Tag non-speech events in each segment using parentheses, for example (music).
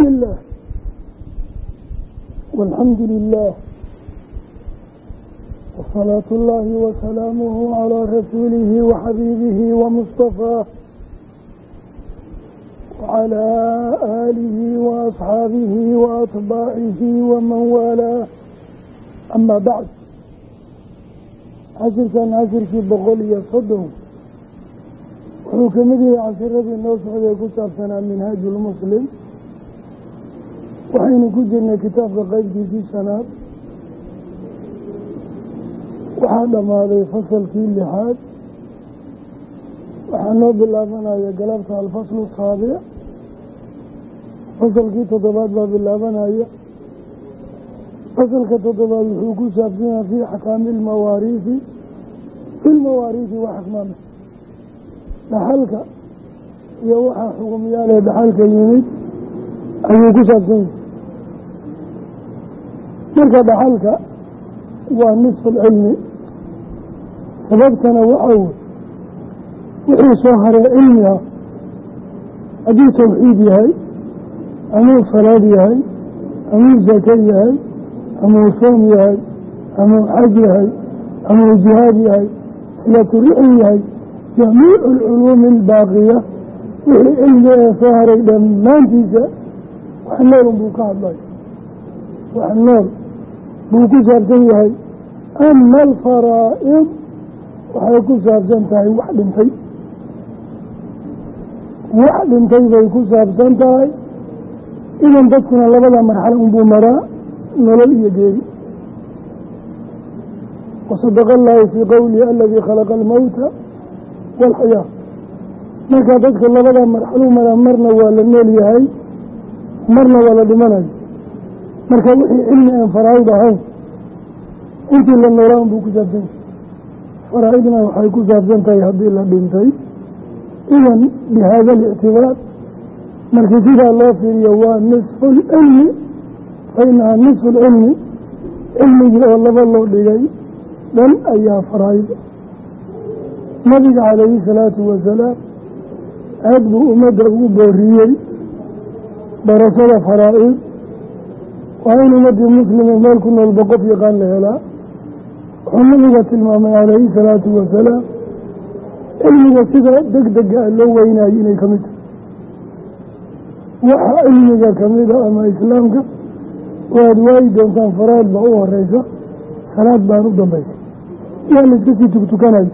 lilah walxamdu lilah wsalaatu اllahi wasalaamuhu calىa rasuulihi waxabiibihi wmustafaah wacalaa aalihi waasxaabihi waatbaacihi waman waalaa ama bacd cashirkan cashirkii boqol iyo soddon. Wuxuu ka mid yahay cashiradii noo socday ku saabsanaa minhaaju lmuslim waxaynu ku jirnay kitaabka qeybtiisii shanaad waxaa dhammaaday fasalkii lixaad. Waxaa noo bilaabanaya galabta alfaslu saabic. Fasalkii toddobaad baa bilaabanaya. Fasalka toddobaad wuxuu ku saabsan yahay fii axkaami ilmawaariisi fi lmawaariisi wa axkaami dhaxalka iyo waxaa xugumyaalee dhaxalka yimid ayuu ku saabsan yahay marka dhaxalka waa nisfu lcilmi sababtana waxaa wey wixii soo haree cilmiga hadduu tawxiid yahay amuu salaad yahay amuu zaka yahay amuu soom yahay amuu xaj yahay amuu jihaad yahay silatu rixi yahay jamiicu alculuumi albaaqiya wixii cilmiga ee soo haray dhammaantiisa wax noolun buu ka hadlay. Wax nool buu ku saabsan yahay ama alfaraa'id waxay ku saabsan tahay wax dhintay. Wax dhintay bay ku saabsan tahay. Idan dadkuna labada marxalo unbuu maraa nolol iyo geeri. Wasadaqa allaahu fii qowlihi aladii khalaqa almowta waalxayaa markaa dadka labada marxaluu maraa marna waa la nool yahay marna waa la dhimanayo marka wixii cilmi aan faraa'id ahayn intii la noolaan buu ku saabsan yahay. Faraa'idna waxay ku saabsan tahay haddii la dhintay. Idan bihaada alictibaar markii sidaa loo fiiriyo waa nisfu lcilmi fa inahaa nisfu lcilmi cilmigii oo laba loo dhigay dhan ayaa faraa'id. Nabiga calayhi salaatu wasalaam aad buu ummadda ugu booriyey barashada faraa'id waa in ummaddii muslima meel ku noolba qof yaqaan la helaa wuxuu nabiga tilmaamay calayhi salaatu wasalaam cilmiga sida deg dega ah loo weynaayo inay ka mid tahay waxa cilmiga kamida ama islaamka waad waayi doontaan faraad baa u horeysa salaad baan u dambaysa yaa la iska sii tugtukanayo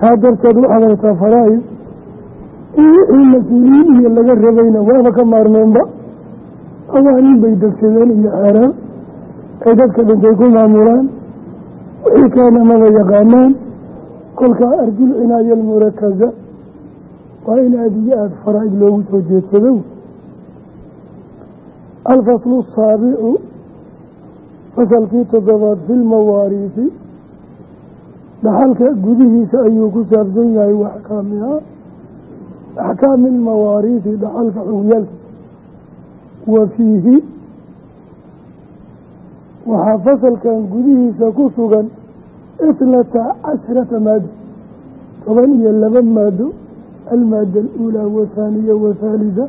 taa darteed waxaad rabtaa faraa'id in wixii mas'uuliyiin iyo laga rabayna waaba ka maarmeenba awaanin bay degsadeen iyo xeeraan ay dadka dhintay ku maamulaan. Wixii kaana maba yaqaanaan. Kolkaa arjul cinaaya almurakaza waa in aada iyo aada faraa'id loogu soo jeedsado alfaslu asaabicu fasalkii toddobaad fi lmawaariisi dhaxalka gudihiisa ayuu ku saabsan yahay wa axkaamihaa axkaami almawaariisi dhaxalka xugyaalkiisa wa fiihi. Waxaa fasalkan gudihiisa ku sugan ithnata cashrata maado toban iyo laba maado almaada aluulaa wathaaniya wathaalida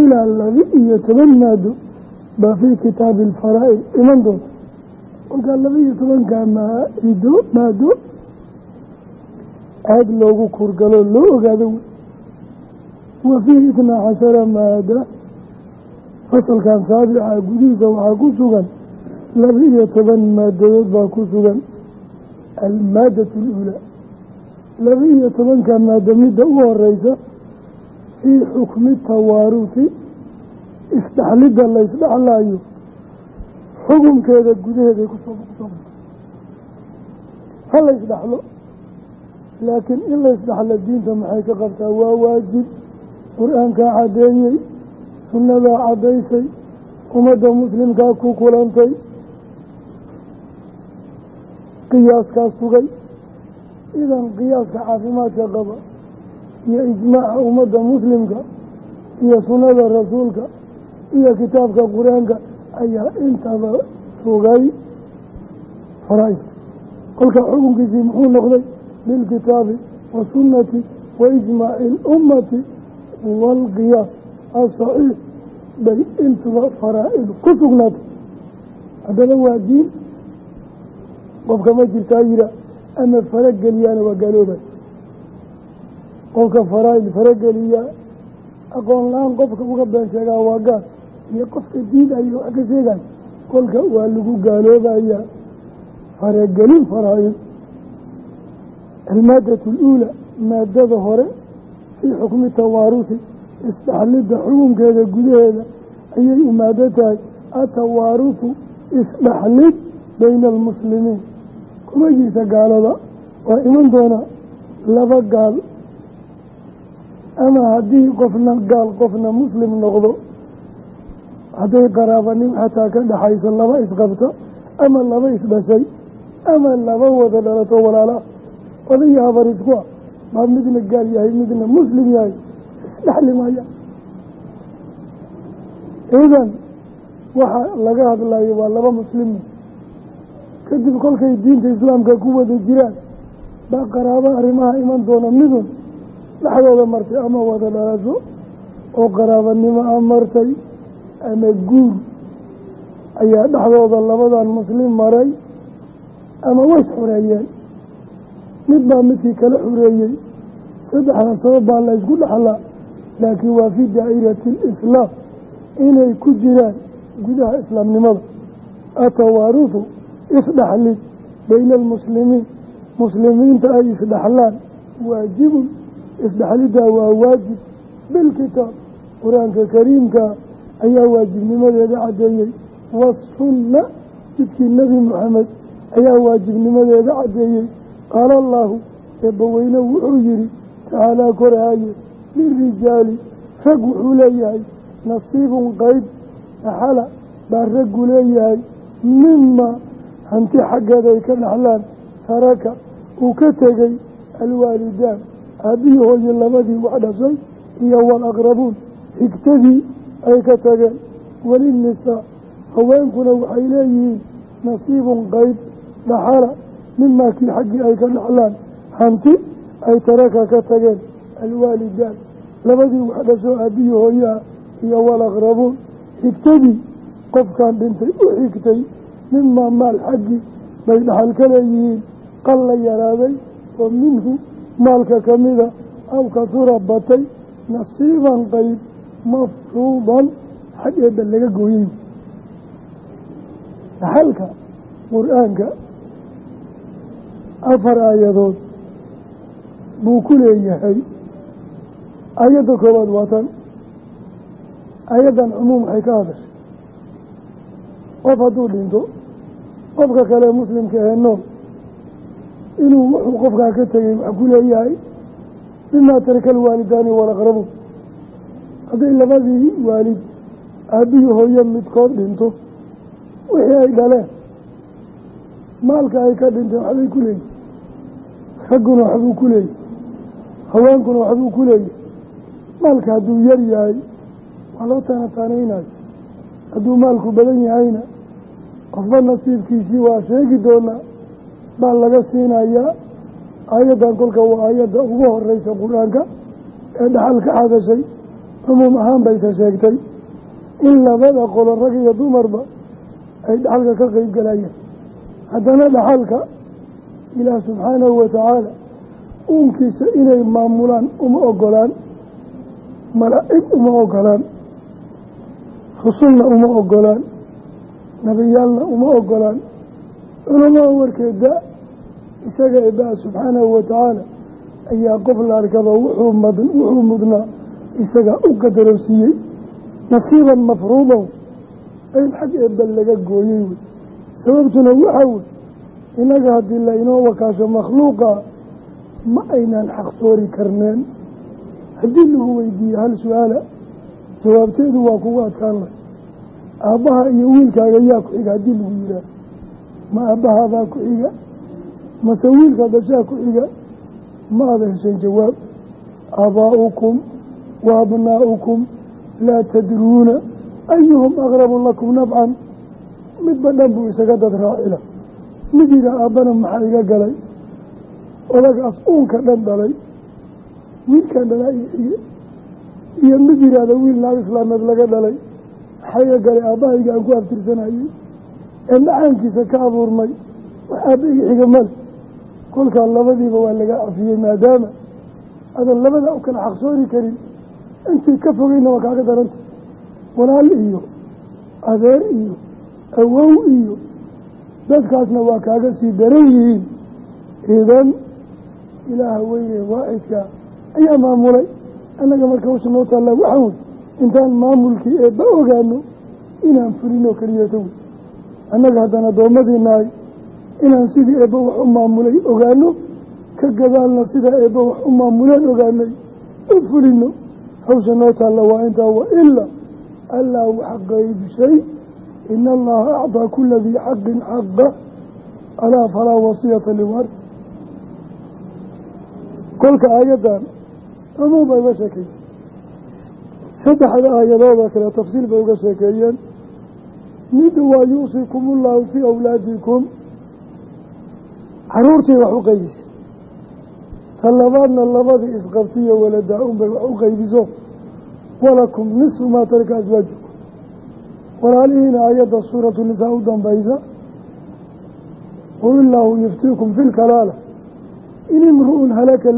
ilaa laba iyo toban maado baa fii kitaabi alfaraa'id iman doonta. Kolkaa laba iyo tobankaa maaido maado aada loogu kurgalo loo ogaado. Wey wa fiihi itnaa cashara maada fasalkan saabica gudihiisa waxaa ku sugan laba iyo toban maadadood baa ku sugan almaadatu aluulaa laba iyo tobanka maado midda u horeysa fii xukmi tawaarufi isdhaxlidda la ysdhaxlaayo xukunkeeda gudaheeday ku soo ha la ysdhaxlo laakiin in la ysdhaxlo diinta maxay ka qabtaa? Waa waajib. Qur'aankaa caddeeyey sunnadaa caddaysay ummadda muslimkaa ku kulantay qiyaaskaa sugay idan qiyaaska caafimaadka qaba iyo ijmaaca ummadda muslimka iyo sunnada rasuulka iyo kitaabka qur'aanka ayaa intaba sugay. Faraa'iska kolka xukunkiisii muxuu noqday? Bilkitaabi wasunnati wa ijmaaci اlummati waalqiyaas asaxiix bay intuba faraa-id ku sugnaatay. Haddana waa diin. Qofka ma jirtaa yira ama farageliyaana waa gaaloobay qofka faraa-id farageliya aqoon la'aan qofka uga been sheegaa waa gaal iyo qofka diidayo wax ka sheegayo kolka waa lagu gaaloobaya faragelin faraa-id. Almaadatu aluula maadada hore fii xukmi tawaarusi isdhaxlidda xukunkeeda gudaheeda ayay u maado tahay atawaarusu isdhaxlid bayna almuslimiin. Kumagiisa gaalada waa iman doona laba gaal. Ama haddii qofna gaal qofna muslim noqdo hadday qaraabanin xataa ka dhaxayso laba isqabto ama laba isdhashay ama laba wada dhalato walaala odaya habar isku ah baa midna gaal yahay midna muslim yahay isdhexli maaya idan waxa laga hadlayo waa laba muslimi kadib kolkay diinta islaamka ku wada jiraan baa qaraabo arrimaha iman doona midun dhexdooda martay ama wada dhalasho oo qaraabanimo a martay ama guur ayaa dhexdooda labadan muslim maray ama ways xureeyeen mid baa midkii kala xureeyey saddexda sabab baa la ysku dhexlaa laakiin waa fii daa'irati alislaam inay ku jiraan gudaha islaamnimada. Atawaaruhu isdhexlid bayna almuslimiin. Muslimiinta ay isdhexlaan waajibun. Isdhexliddaa waa waajib. Bilkitaab qur'aanka kariimka ayaa waajibnimadeeda caddeeyey. Wasunna jidkii nebi moxamed ayaa waajibnimadeeda caddeeyey. Qaala allaahu eebbaweyne wuxuu yihi tacaalaa koraaye lirijaali rag wuxuu leeyahay nasiibun qeyb dhaxala baa raggu leeyahay mima hanti xaggeeda ay ka dhaxlaan taraka uu ka tegey alwaalidaan aabbihii hooye labadii wax dhashay iyo walaqrabuun xigtadii ay ka tageen walinisaa haweenkuna waxay leeyihiin nasiibun qeyb dhaxala mimaa kii xaggii ay ka dhaxlaan hanti ay taraka ka tageen alwaalidaan. Labadii wax dhasho aabbihii hooyaha iyo walaqrabuun xigtadii qofkan dhintay u xigtay mimaa maal xaggii bay dhaxal ka leeyihiin qal la yaraaday oo minhu maalka ka mida aw kasura batay nasiiban qeyb mafruudan xag eebba laga gooyey. Dhaxalka qur'aanka afar aayadood buu ku leeyahay aayadda koowaad waa tan. Aayaddan cumuum waxay ka hadashay. Qof hadduu dhinto qofka kale muslimka ahee nool inuu wuxuu qofkaa ka tegey wax ku leeyahay mimaa taraka alwaalidaani walaqrabuun hadday labadii waalid aabbihii hooyo midkood dhinto wixii ay dhaleen maalka ay ka dhinteen waxbay ku leeyihiin ragguna waxbuu ku leeyahy haweenkuna waxbuu ku leeyahy maalka hadduu yar yahay waa loo taanataanaynayo hadduu maalku badan yahayna qofba nasiibkiisii waa sheegi doonaa baa laga siinayaa aayaddan kolka waa aayadda ugu horeysa qur'aanka ee dhaxal ka hadashay cumuum ahaan bayse sheegtay. In labada qolo rag iyo dumarba ay dhaxalka ka qeyb galayaan haddana dhaxalka ilaah subxaanahu watacaala uunkiisa inay maamulaan uma ogolaan malaa'ig uma ogolaan rusulna uma ogolaan nebiyaalna uma ogolaan culamaa warkeeda isaga eebaa subxaanahu watacaala ayaa qof la arkaba wuxuu mudnaa isagaa u qadarowsiiyey nasiiban mafruudan qeyb xag eebba laga gooyey wey. Sababtuna waxaa wey innaga haddii laynoo wakaasho makhluuqa ma aynaan xaqsoori karneen haddii lagu weydiiye hal su'aala jawaabteedu waa kugu adkaan leh aabbaha iyo wiilkaaga yaa ku xiga haddii lagu yihaah ma aabbahaabaa ku xiga? Mase wiilka dashaa ku xiga? Ma ada hesheen jawaab. Aabaa'ukum wa abnaa'ukum laa tadruuna ayuhum aqrabu lakum nafcan. Midba dhan buu isaga dad raacila mid yihaa aabbana maxaa iga galay? Odagaas uunka dhan dhalay wiilkan dhalaa iyo iyo mid yidhaahda wiil naag islaameed laga dhalay xayga gale aabbahayga aan ku aftirsanayay ee macaankiisa ka abuurmay wax aabba xiga male kolkaa labadiiba waa laga cafiyey maadaama adan labada u kala xaqsooni karin intii ka fogeyna waa kaaga daranta walaal iyo adeer iyo awow iyo dadkaasna waa kaaga sii daran yihiin idan ilaaha weyne waacidka ayaa maamulay. Annaga marka hawsha noo taallaa waxaa wey intaan maamulkii eebba ogaano inaan fulinoo keliyeeto wey annaga haddaan addoommadii nahay inaan sidii eebba wax u maamulay ogaano ka gadaalna sida eebba wax u maamuleen ogaanay u fulino hawsha noo taalla waa intaa wa ilaa allaa wax qaybshay ina allaha acdaa kula dii xaqin xaqa alaa falaa wasiyata liwar kolka aayaddan cumuum bay uga sheekaysa saddexda aayadooda kale tafsiil bay uga sheekeeyeen. Midda waa yuusikum ullahu fii awlaadikum. Caruurtii wax u qaybisa ta labaadna labadii isqabtiyo waladaa un bay wax u qaybiso. Walakum nisfu maa taraka aswaajukum walaalihiina aayadda suuratu nisaa u dambaysa. Qul illaahu yuftiikum fi lkalaala in imru'un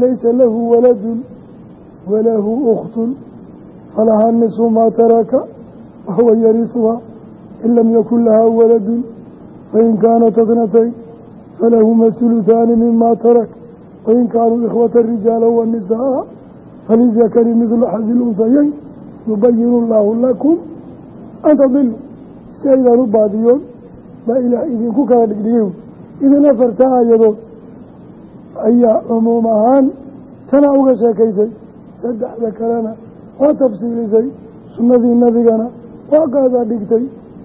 laysa lahu waladun walahu ukhtun falahaa nisfu maa taraka wahuwa yarisuhaa in lam yakun lahaa waladun fain kaanat atnatayn falahuma huluthaani mima tarak wain kaanuu ikhwata rijaala wanisaaa falizakari midlu xadi lunhayayn yubayinu allaahu lakum an tadilu si aydaan u baadiyoon baa ilaah idinku kala dhigdhigay idin afarta aayadood ayaa cumuum ahaan tana uga sheekaysay saddexda kalena waa tafsiilisay sunnadii nabigana waa qaadaa dhigtay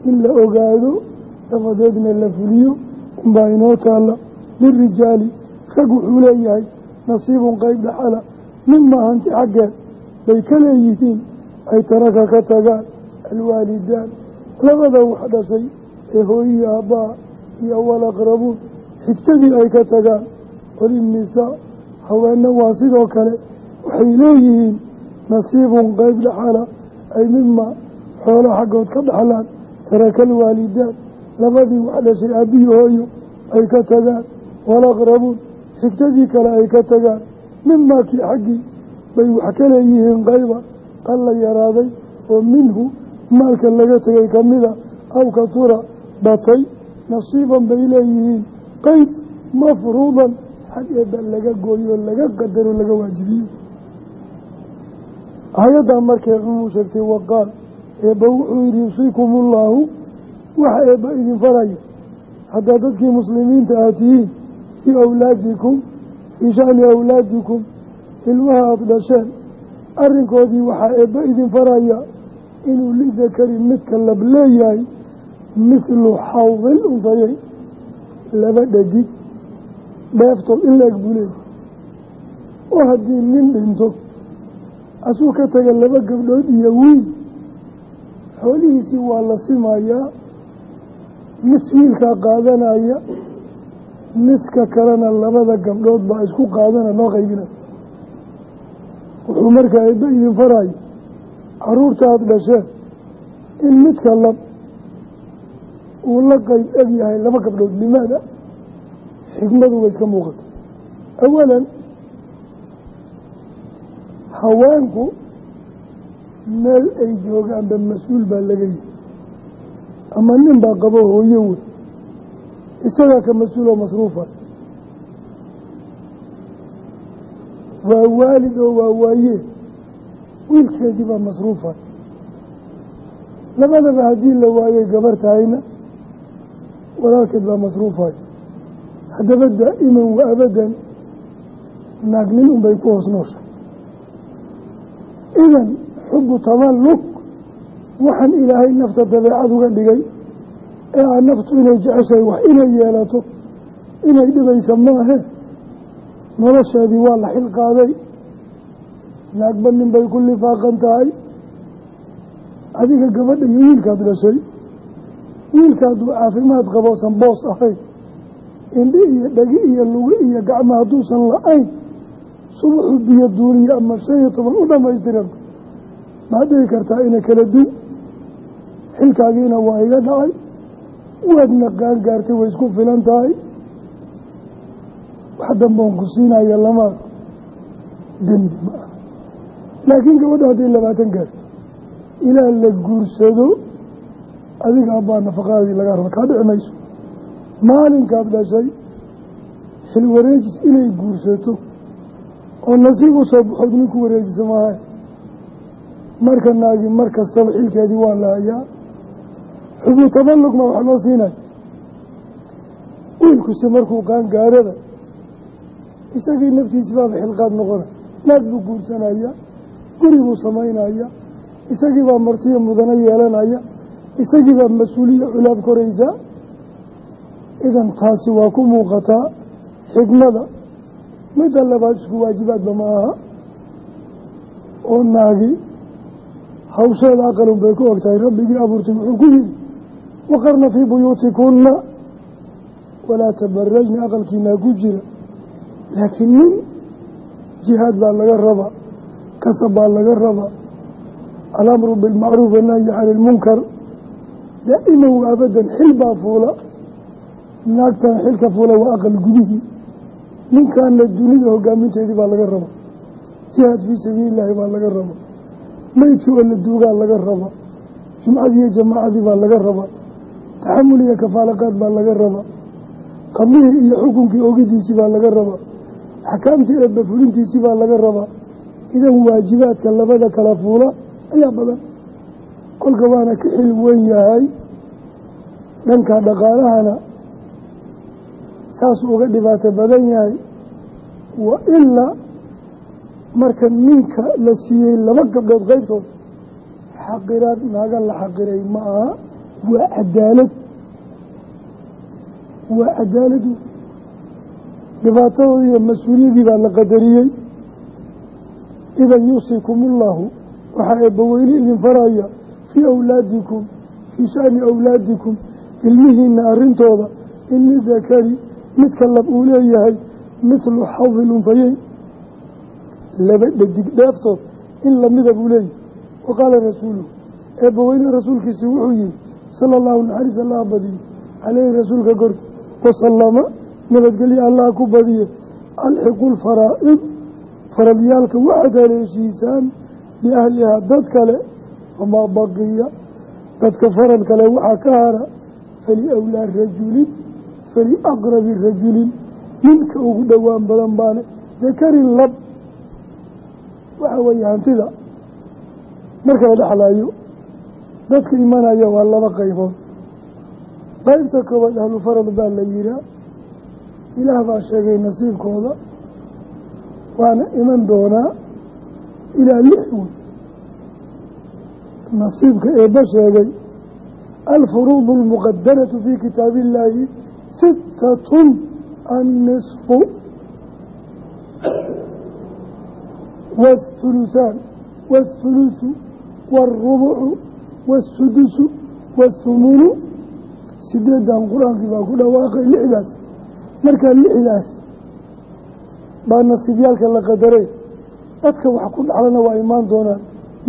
in la ogaado dabadeedna la fuliyo unbaa inoo taalla. Lirijaali rag wuxuu leeyahay nasiibun qeyb dhaxala mimaa hanti xaggeed bay ka leeyihiin ay taraka ka tagaan alwaalidaan. Labada wax dhashay ee hooyiyi aabbaa iyo walaqrabuun xigtadii ay ka tagaan walinnisaa haweenna waa sidoo kale waxay leeyihiin nasiibun qeyb dhaxala ay mima xoolo xaggood ka dhaxlaan. Taraka alwaalidaan labadii wax dhashay aabbiyi hooyo ay ka tagaan. Walaqrabuun xigtadii kale ay ka tagaan. Mimaa kii xaggii bay wax ka leeyihiin qayba qalla yaraaday oo minhu maalka laga tegay kamida aw katura batay. Nasiiban bay leeyihiin qeyb mafruudan xag eebba laga gooyo laga qadaro laga waajibiyo aayaddaa markay cumuu sheegtay waqaal eebba wuxuu yidhi yusiikum ullaahu waxa eebba idin faraya haddaad dadkii muslimiinta aad tihiin fii awlaadikum fii shani awlaadikum ilmaha aada dhasheen arrinkoodii waxaa eebba idin faraya inuu lidakari midka lab leeyahay mithlu xawdil unfayay laba dhadig dheeftood in la-eg buu leeyahay. Oo haddii nin dhinto asuu ka taga laba gabdhood iyo wiil. Xoolihiisii waa la simayaa mis wiilkaa qaadanaya miska kalena labada gabdhood baa isku qaadana loo qaybinaya wuxuu markaa eebba idin faraya carruurta aada dhasheen in midka lab uu la qeyb eg yahay laba gabdhood limaada xikmadu way iska muuqata. Awalan haweenku meel ay joogaanba mas'uul baa laga yihi ama nin baa qabo hooyo wey isagaa ka mas'uul oo masruufa. Waa waalid oo waa waayee wiilkeedii baa masruufa. Labadaba haddii la waayay gabar tahayna walaalkeed baa masruufay haddaba daa'iman wa abadan naag nin unbay ku hoos noosha idan xubu tamalluk waxaan ilaahay nafta dabeecad uga dhigay. Ee aan naftu inay jeceshahay wax inay yeelato inay dhibaysa maahe. Nolosheedii waa la xil qaaday naagba nin bay ku lifaaqan tahay. Adiga gabadha iyo wiilkaad dhashay wiilkaaduu caafimaad qaboosan boos ahayn. Indhi iyo dhagi iyo lugi iyo gacmo hadduusan la-ayn subuxu biyo duuniye ama shan iyo toban u dhamaystiran maad dhihi kartaa ina kala duw xilkaagiina waa iga dhacay waadna qaan gaartay way isku filan tahay wax damboon ku siinaya lama dembi ma ah laakiin gabadha hadday labaatan gaarto ilaa la guursado adiga abbaa nafaqaadii laga raba kaa dhici mayso maalinkaad dhashay xil wareejis inay guursato oo nasiib u soo baxood nin ku wareejisa maaha. Marka naagi mar kastaba xilkeedii waa la hayaa. Xubnu taballugma wax loo siinay. Wiilkuse markuu qaangaarada isagii naftiisi baaba xilqaad noqona. Naag buu guursanaya guri buu samaynaya isagii baa martiyo mudano yeelanaya isagii baa mas'uuliya culaab koraysaa idan taasi waa ku muuqataa xigmada midda labaad isku waajibaadba ma aha oo naagi hawsheeda aqalun bay ku og tahay rabbigii abuurtay wuxuu ku yihi waqarna fii buyuutikunna walaa tabarajna aqalkiinaa ku jira. Laakiin nin jihaad baa laga rabaa kasab baa laga rabaa alamru bilmacruuf annahyi cani ilmunkar daa'iman wa abadan xil baa fuula naagtana xilka fuula waa aqal gudihii ninkaana dunida hogaaminteedii baa laga rabaa. Jihaad fii sabiilillaahi baa laga rabaa. Meydkii oo la duugaa laga rabaa. Jumcadii iyo jamaacadii baa laga rabaa. Taxamul iyo kafaalaqaad baa laga rabaa. Qadlihii iyo xukunkii ogidiisii baa laga rabaa. Axkaamtii eebba fulintiisii baa laga rabaa. Idan waajibaadka labada kala fuula ayaa badan. Kolka waana ka xil weyn yahay. Dhanka dhaqaalahana saasuu uga dhibaato badan yahay wa ilaa marka ninka la siiyey laba gabdhood qeybtood xaqiraad naaga la xaqiray ma aha waa cadaalad. Waa cadaaladu dhibaatadoodii iyo mas'uuliyadii baa la qadariyey. Idan yuusikum ullahu waxaa eebbaweyne idin faraya fii awlaadikum fii shani awlaadikum ilmihiina arrintooda in lidakari midka lab uu leeyahay mithlu xadi lunfayeyn laba dhadig dheeftood in lamida buu leeyahay. Wa qaala rasuuluhu eebbaweyne rasuulkiisi wuxuu yihi sala allahu naxariis allaha badiyo caleyhi rasuulka korki wasalama nabadgelyo allah ku badiye alxiqu lfaraa'id faradyaalka waxaad haleeshiisaan biahlihaa dad kale famaa baqiya dadka farad kale waxaa ka hara faliawlaa rajulin faliaqrabi rajulin ninka ugu dhowaan badan baane dakarin lab waxa weeye hantida marka la dhexlaayo dadka imanaya waa laba qaybood qaybta koobaad ahlu farad baa la yihaa ilaah baa sheegay nasiibkooda waana iman doonaa ilaa lix wey nasiibka eebba sheegay alfuruudu almuqadaratu fii kitaabi illaahi sittatun annisfu wahuluhaan wahulusu waalrubucu waasudusu waahumunu sideedan qur'aankii baa ku dhawaaqay lixdaas markaa lixdaas baa nasiibyaalka la qadaray dadka wax ku dhaxlana waa imaan doonaan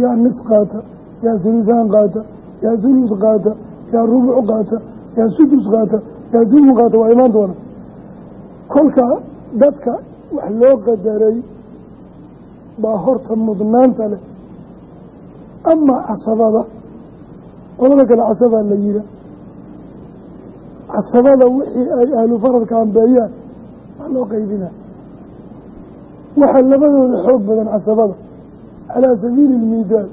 yaa nis qaata yaa huluhaan qaata yaa hulus qaata yaa rubuc qaata yaa sudus qaata yaa thumun qaata waa imaan doonaan kolka dadka wax loo qadaray baa horta mudnaanta leh. Amaa casabada qolada kale casabaa la yiha casabada wixii ay ahlu faradka ambeeyaan wax loo qaybinaa. Waxaa labadooda xoog badan casabada. Calaa sabiili ilmiidaal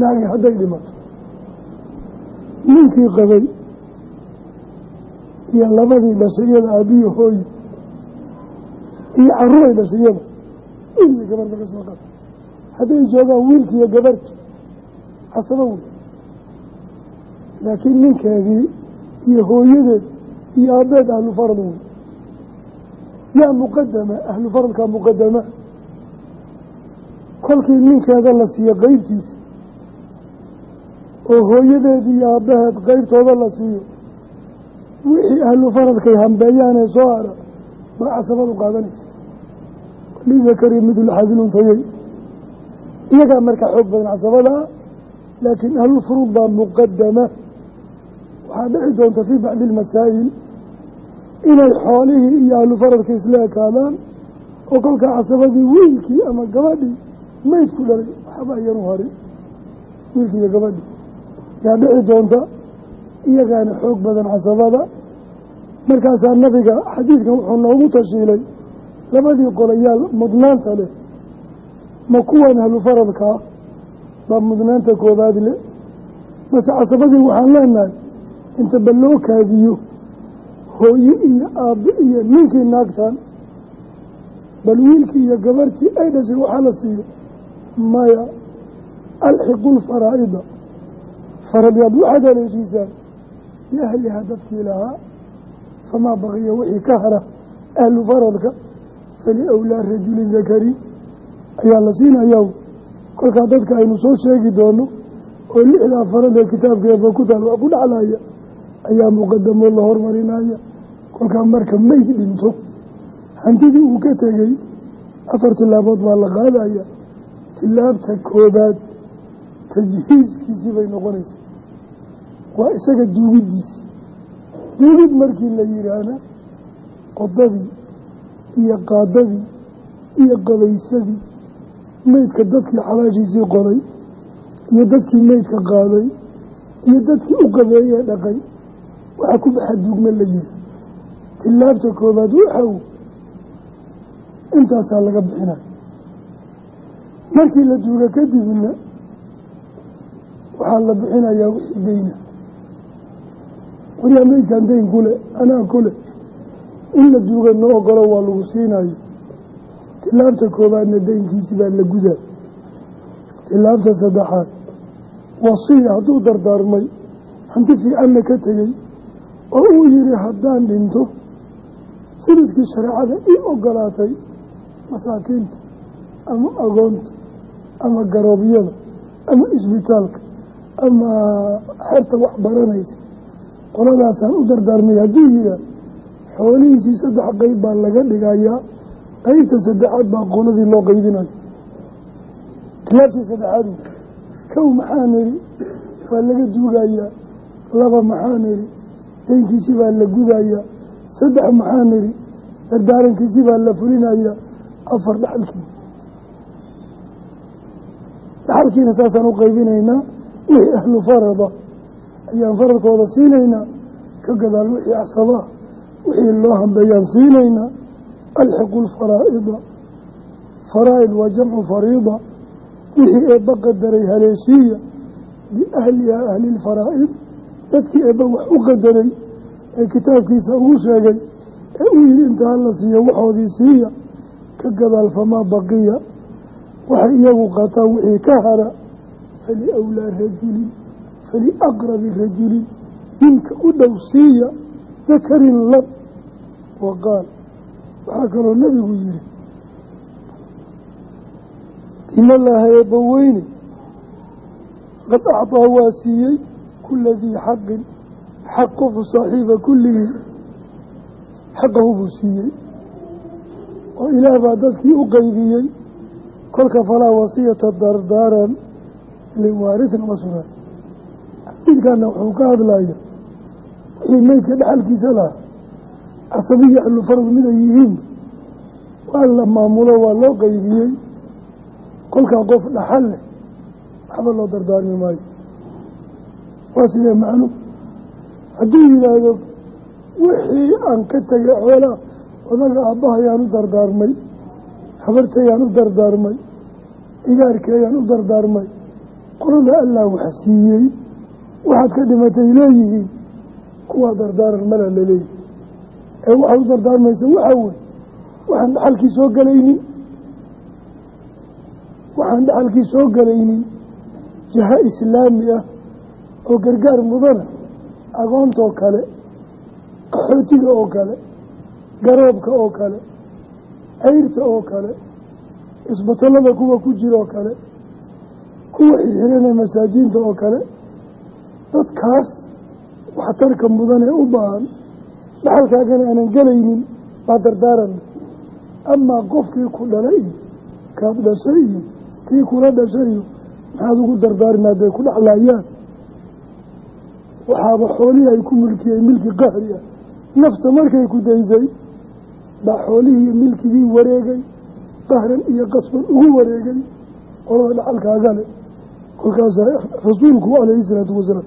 naagi hadday dhimato. Ninkii qabay iyo labadii dhashay iyada hooyo iyo caruuray dhashay iyada wiil iyo gabar baga soo qaba hadday joogaan wiilki iyo gabarki casabo wey laakiin ninkeedii iyo hooyadeed iyo aabeed ahlu farad wey yaa muqadama ahlu faradkaa muqadama kolkii ninkeeda la siiyo qeybtiisa oo hooyadeed iyo aabbaheed qeybtooda la siiyo wixii ahlu faradkay hambeeyaanee soo hara baa casabadu qaadanaysa. Lidakari midlu xadil untayey iyagaa markaa xoog badan casabada laakiin ahlulfuruud baa muqadama waxaa dhici doonta fii bacdi ilmasaa'il inay xoolihii iyo ahlufaradka isla ekaadaan oo kolkaa casabadii wiilkii ama gabadhii mayd ku dhalay waxba ayanu harin. Wiilkii iyo gabadhii. Yaa dhici doonta iyagaana xoog badan casabada. Markaasaa nabiga xadiidkan wuxuu noogu tashiilay labadii qolayaal mudnaanta leh ma kuwan ahlufaradkaa baa mudnaanta koobaad leh. Mase casabadii waxaan leenahay inta ba loo kaadiyo hooye iyo aabbe iyo ninkii naagtan bal wiilkii iyo gabartii ay dhashay waxaa la siiyo maya alxiqu lfaraa'ida faradyaad waxaad haleeshiisaan biahliha dadkii lahaa famaa baqiya wixii ka hara ahlu faradka faliawlaa rajulin dakari ayaa la siinayaa kolkaa dadka aynu soo sheegi doono oo lixdaa farad ee kitaabkeeba ku taal wax ku dhaclaya ayaa muqadamo la hormarinaya kolkaa marka meyd dhinto hantidii uu ka tegey afar tilaabood baa la qaadaya tilaabta koobaad tajhiiskiisii bay noqonaysaa waa isaga duugiddiisii duugid markii la yidhaahna qodadii iyo qaadadii iyo qobaysadii meydka dadkii xabaashiisii qoday iyo dadkii meydka qaaday iyo dadkii u qabeeyee dhaqay waxaa ku baxa duugma la yihi tilaabta koobaad waxaw intaasaa laga bixinaya markii la duuga kadibna waxaa la bixinayaa wixii deyna waryaa meydkan dayn kule anaa kule. In la duuga noo ogolo waa lagu siinayo. Tilaabta koobaadna daynkiisi baa la gudaa. Tilaabta saddexaad. Wasiya hadduu dardaarmay hanti fiicanna ka tegey oo uu yihi haddaan dhinto sannadkii shareecada ii ogolaatay masaakiinta ama agoonta ama garoobyada ama isbitaalka ama xerta wax baranaysa qoladaasaan u dardaarmay hadduu yihaah xoolihiisii saddex qeyb baa laga dhigayaa qeybta saddexaad baa qoladii loo qeydinayo tilaabtii saddexaadu kow maxaa niri waa laga duugayaa laba maxaa niri deynkiisi baa la gudayaa saddex maxaa niri dardaarankiisi baa la fulinayaa afar dhaxalkii. Dhaxalkiina saasaan u qaybinaynaa wixii ahlu farada ayaan faradkooda siinaynaa ka gadaal wixii casabaa wixii loo hambeeyaan siinaynaa alxiqu lfaraa'ida faraa'id waa jamcu fariida wixii eebba qadaray haleeshiiya biahlihaa ahli lfaraa'id dadkii eebba wax u qadaray ee kitaabkiisa ugu sheegay ee u yihi inta hala siiyo waxoodii siiya ka gadaal famaa baqiya. Waxay iyagu qaataan wixii ka hara faliawlaa rajulin faliaqrabi rajulin ninka u dhow siiya dakarin lab. Wa qaal waxaa kaloo nebigu yihi in allaaha eebbaweyne qad acdaa waa siiyey kula dii xaqin xaq qofu saaxiiba kulligii xaqahu buu siiyey. Oo ilaah dadkii u kolka falaa wasiyata dardaaran liwaarisin uma sugnaan xadiidkana wuxuu ka hadlaya wixii meydka dhexalkiisa lahaa casabiya ahlufarad mid ay yihiin waa la maamulo waa loo qeybiyey kolkaa qof dhaxal leh waxba loo dardaarmi maayo. Waa sidee macnu hadduu yidhaahdo wixii aan ka tegay xoolaa odaga aabbahayaan u dardaarmay habartayaan u dardaarmay igaarkeeyaan u dardaarmay qolada allah wax siiyey waxaad ka dhimatay leeyihiin kuwaa dardaaran mala laleeyihi ee waxaad u dardaarmaysa waxaa wey waxaan dhaxalkii soo gelaynin waxaan dhaxalkii soo gelaynin jaha islaami ah oo gargaar mudana agoontaoo kale qaxootiga oo kale garoobka oo kale cayrta oo kale isbatallada kuwa ku jira oo kale kuwa xirxiranee masaajiinta oo kale dadkaas waxtarka mudan ee u baahan dhaxalkaagana aanan gelaynin baa dardaaran. Amaa qofkii ku dhalay iyo kaad dhashay iyo kii kula dhashay iyo maxaad ugu dardaarmi hadday ku dhexlaayaan waxaaba xoolihii ay ku milkiyeen milki qahri ah. Nafta markay ku daysay baa xoolihii milkigii wareegay qahran iyo qasban ugu wareegay qolada dhaxalkaaga le kolkaasaa rasuulku calayhi isalaatu wasalaam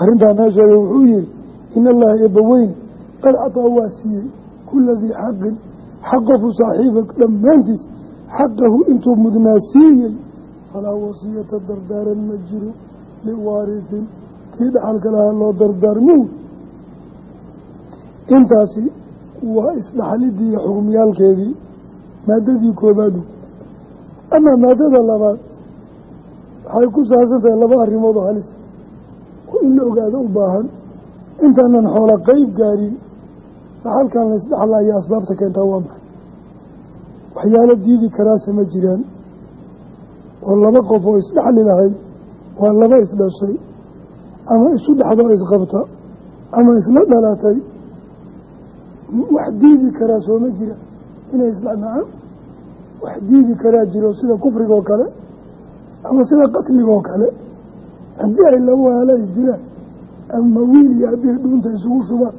arrintaa noo wuxuu yihi in allaha eebbaweyn qad cataa waa siiyey kula dii xaqin xaq qofu saaxiiba dhammaantiis xaqahu intuu mudnaa siiyey falaa wasiyata dardaaran ma jiro liwaarisin kii dhaxalka lahaa loo dardaarmo intaasi waa isdhaxalidii iyo xugmiyaalkeedii maadadii koobaadu. Amaa maadada labaad waxay ku saabsan tahay laba arrimood oo halis oo in la ogaado u baahan intaanan xoola qeyb gaarin dhaxalkan la isdhexlaya asbaabta keentaa waa maxay? Waxyaalo diidi karaase ma jiraan. Oo laba qof oo isdhexli lahay waa laba isdhashay ama isu dhexdoo isqabta ama isla dhalatay. Wax diidi karaa sooma jira. Inay isdhexnacaan wax diidi karaa jiro sida kufrigoo kale ama sida qatligoo kale haddii ay laba walaala isdilaan ama wiil iyo abihi dhuunta isugu shubaan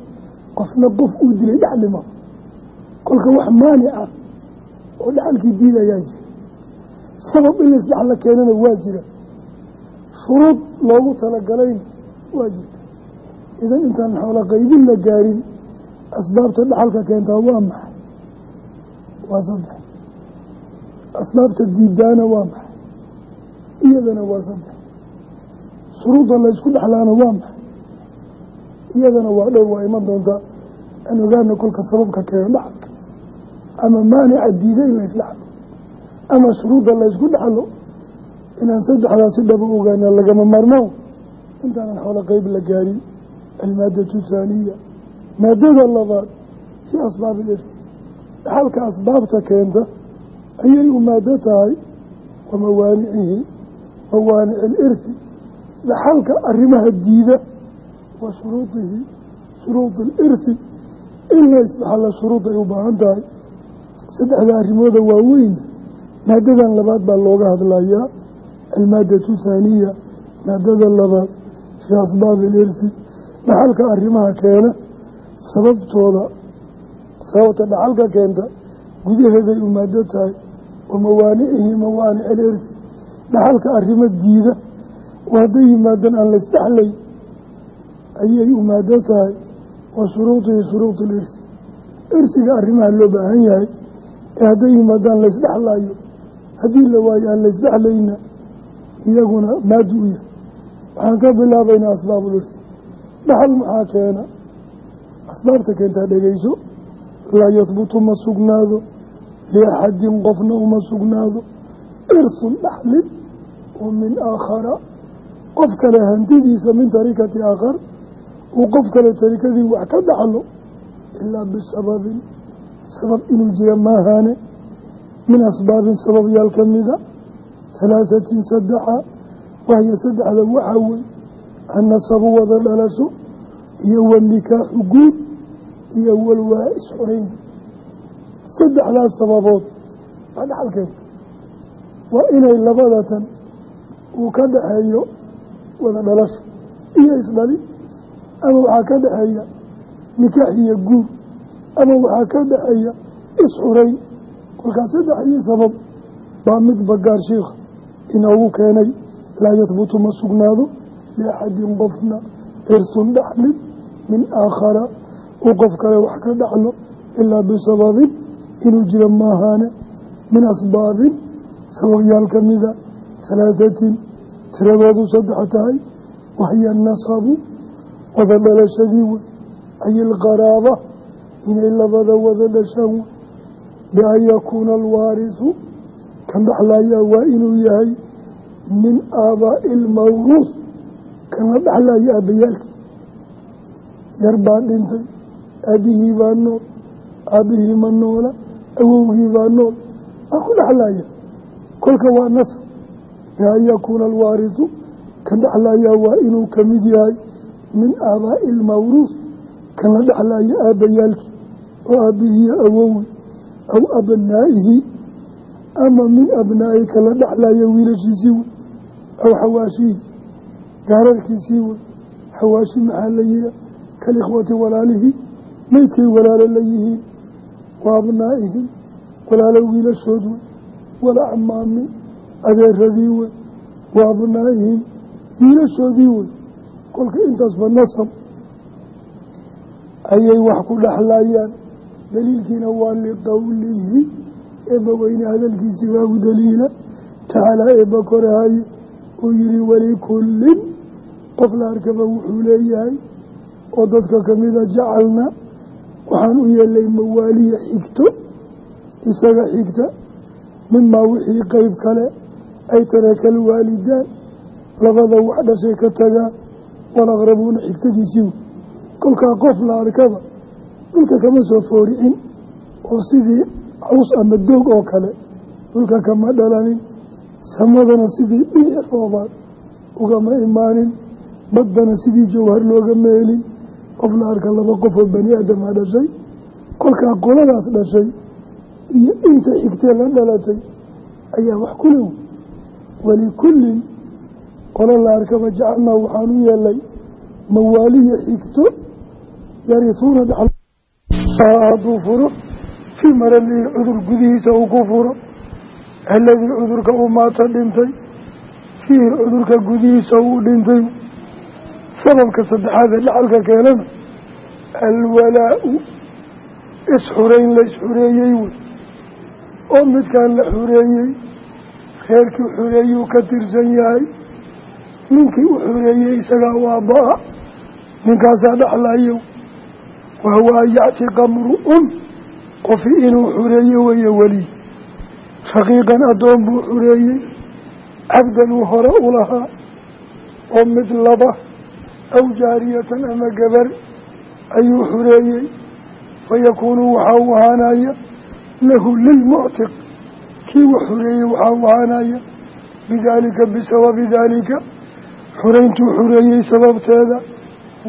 qofna qof uu dilay dhexlima kolka wax maanic ah oo dhexalkii diidayaa jira sabab in laisdhexla keenana waa jira. Shuruud loogu talagalay waa jirta idan intaan xoola qaybin la gaarin asbaabta dhaxalka keentaa waa maxay? Waa saddex. Asbaabta diidaana waa maxay? Iyadana waa saddex shuruudda laysku dhexlaana waa maxay? Iyadana waa dhowr waa iman doontaa aan ogaana kolka sababka keena dhaxalka ama maanica diida in laysdhexlo ama shuruudda laysku dhexlo inaan saddexdaa si dhaba ogaana lagama maarmaan. Intaanan xoolo qeyb la gaarin. Almaadatu thaaniya maadada labaad fii asbaabi ilirsi dhaxalka asbaabta keenta ayay u maado tahay wa mawaanicihi mawaanici ilirsi dhaxalka arrimaha diida wa shuruudihi shuruudi ilirsi in la isdhaxalla shuruuday u baahan tahay. Saddexda arrimooda waaweyn maadadan labaad baa looga hadlayaa. Almaadatu thaaniya maadada labaad fii asbaabi ilirsi dhaxalka arrimaha keena sababtooda sababta dhaxalka keenta gudaheeday umaado tahay. Wa mawaanicihi mawaanic ilirsi dhaxalka arrimo diida oo hadday yimaadaan aan laysdhexlay ayay umaado tahay. Wa shuruudihi shuruudi ilirsi irsiga arrimaha loo baahan yahay ee hadday yimaadaan laysdhexlaayo haddii la waayo aan laysdhexlayna iyaguna maadu u yahay. Waxaan ka bilaabaynaa asbaabulirsi dhaxal maxaa keena? Asbaabta keentaa dhegeyso laa yahbutu ma sugnaado liaxadin qofna uma sugnaado. Irsun dhaxlid oo min aakhara qof kale hantidiisa min tarikati aakhar uu qof kale tarikadii wax ka dhaxlo ilaa bisababin sabab inuu jira maahaane. Min asbaabin sababyaal ka mida halaahatin saddexa wahyo saddexda waxaa wey annasabu wada dhalasho iyo wanikaaxu guud iyo walwaa-is xoreyn saddexdaas sababood baa dhaxalkeeda waa inay labadatan uu ka dhaxeeyo wada dhalasho iyo isdhali ama waxaa ka dhaxeeya nikaax iyo guur ama waxaa ka dhaxeeya is-xureyn kolkaas saddexdii sabab baa mid bagaar shiikha inoogu keenay laa yahbutu ma sugnaado liaxadin qofna irsun dhaxlid min aakhara. Uu qof kale wax ka dhaxlo ilaa bisababin inuu jiro maahaane min asbaabin sababyaal ka mida halaahatin tiradoodu saddex tahay wahiya nasabu wada dhalashadii wey ay ilqaraaba inay labada wada dhashaan wey bian yakuuna alwaarisu kan dhaxlayaa waa inuu yahay min aabaa'i ilmawruus kan la dhaxlaya aabbayaalkii. Yar baa dhintay aabbihii baa nool aabbihii ma noola awowgii baa nool waa ku dhexlaya kolka waa nasab bian yakuuna alwaarisu kan dhexlayaa waa inuu ka mid yahay min aabaa'i ilmawruus kan la dhexlaya aabbayaalkii oo aabbihii awowi aw abnaa'ihi ama min abnaa'ika la dhexlaya wiilashiisii wey aw xawaashihi gaararkiisii wey xawaashi maxaa la yihaa kalikhwati walaalihii meydkay walaalo la yihiin wa abnaa'ihim walaalo wiilashood wey walacmaami adeeradii wey wa abnaa'ihim wiilashoodii wey kolka intaasba nasab. Ayay wax ku dhexlayaan daliilkiina waa liqowlihi eebba weyne hadalkiisii baabu daliila. Tacaalaa eebba korahaye uu yihi walikullin qof la arkaba wuxuu leeyahay oo dadka kamida jacalna waxaan u yeelay mawaaliya xigto isaga xigta mimaa wixii qeyb kale ay tarakal waalidaan labada wax dhashay ka tagaan walaqrabuuna xigtadiisii wey kolkaa qof la arkaba dhulka kama soo fooricin oo sidii caws ama doog oo kale dhulka kama dhalanin samadana sidii dhibic roobaad ugama imaanin baddana sidii jawhar loogama helin qof la arka laba qofoo bani aadama dhashay kolkaa qoladaas dhashay iyo inta xigtee la dhalatay ayaa wax wey walikullin qolo la arkaba jacalnaa waxaan u yeelay mawaaliya xigto yarisuuna hadduu furo fii maradihi cudur gudihiisa uu ku furo aladii cudurka uu maata dhintay fiihi cudurka gudihiisa uu dhintay sababka saddexaad ee dhacalka keenana alwalaa-u isxureyn la isxureeyey wey oo midkaan la xureeyey reerkii xureeyuu ka tirsan yahay. Ninkii u xureeyey isagaa waa ba'a. Ninkaasaa dhexlayo wahuwa an yactiqa mru-un qofi inuu xureeye weeye weli. Raqiiqan addoon buu xureeyey. Cabdan uu hore u lahaa. Oo mid laba. Aw jaariyatan ama gabar ayuu xureeyey. Fayakuunu waxaa u ahaanaya lahu lilmuctiq kii wax xureeyey waxaa u ahaanaya bidaalika bisababi daalika. Xureyntuu xureeyey sababteeda.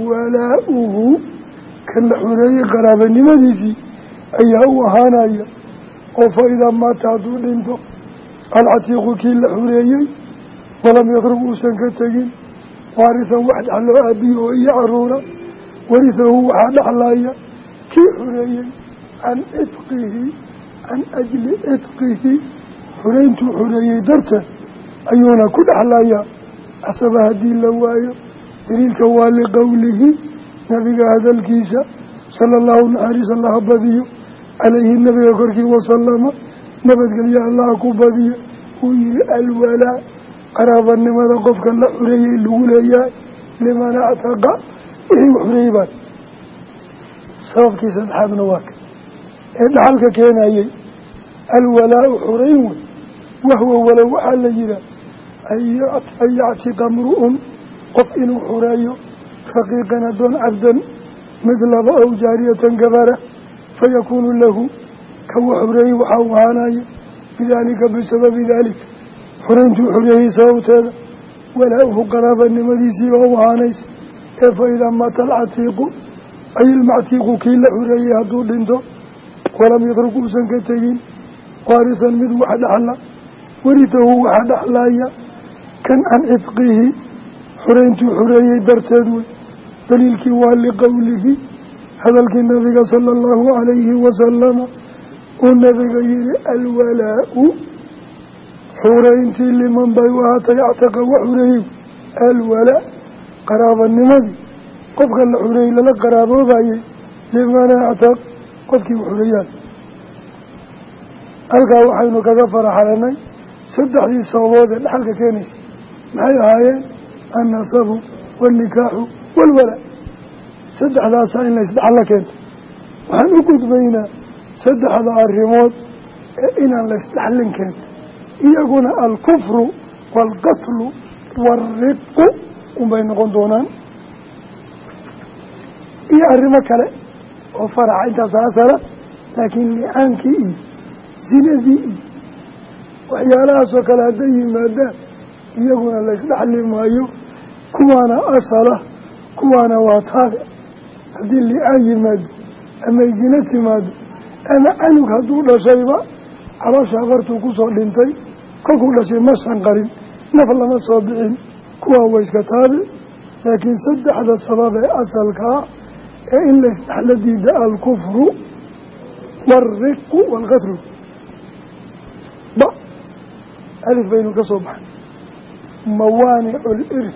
Walaa-uhu kan la xureeyey qaraabanimadiisii ayaa u ahaanaya. Oo fa idaa maata hadduu dhinto alcatiiqu kii la xureeyey walam yatrug uusan ka tegin. Waarisan wax dhexloo aabiyi oo iyo caruura. Warisahu waxaa dhexlaya kii xureeyey can cidqihi can ajli cidqihi xureyntuu xureeyey darteed ayuuna ku dhexlayaa casaba haddii la waayo daliilka waa liqowlihi nabiga hadalkiisa sala allahu naxariis allaha badiyo calayhi nabiga korkii wasalama nabadgelyo allaha ku badiyo uu yihi alwalaa qaraabanimada qofka la xureeyey lagu leeyahay liman actaqa wixii u xureeyey baan sababkii saddexaadna waa ka ee dhaxalka keenayey alwalaau xureyn wey wahwa walow waxaa la yihaa an yactiqa mru-un qof inuu xureeyo raqiiqan adoon cabdan midlaba ow jaariyatan gabara fayakuunu lahu kawa xureeyey waxaa u ahaanaya bidaalika bisababi daalika xureyntuu xureeyey sababteeda walaa-uhu qaraabanimadiisiiba u ahaanaysa ee fa idaa maata alcatiiqu ay ilmactiiqu kii la xureeyey hadduu dhinto walam yatruk uusan ka tegin. Waarisan mid wax dhexla waritahu waxaa dhexlaya kan can cidqihi xureyntuu xureeyey darteed wey. Daliilkii waa liqowlihi hadalkii nabiga sala allahu calayhi wasalama uu nabiga yihi alwalaa-u. Xureyntii liman bay u ahaatay actaqa wa xureeyey alwalaa. Qaraabanimadii. Qofka la xureeyey lala qaraaboobaaye liman actaq qofkii u xureeyaan halkaa waxaynu kaga faraxalanay saddexdii sababood ee dhaxalka keenaysa maxay ahaayeen? Annasabu waanikaaxu waalwalaa saddexdaasaa in la isdhexalla keento. Waxaan u gudbaynaa saddexda arrimood ee inaan la isdhexlin keento. Iyaguna alkufru waalqatlu waalriqu unbay noqon doonaan. Iyo arrimo kale oo faraxa intaas asala laakiin nicaankii iyo zinadii iyo waxyaalahaasoo kale hadday yimaadaan iyaguna la isdhexli maayo kuwaana asala kuwaana waa taabic haddii licaan yimaado ama zina timaado ama canug hadduu dhashayba caloosha afartuu ku soo dhintay kolkuu dhashay ma shanqarin naf lama soo bixin kuwaa wa iska taabic laakiin saddexda sabab ee asalka ah ee in laysdhexla diida alkufru waalriqu waalkatru ba alif baynu ka soo baxay. Mawaanicu lirhi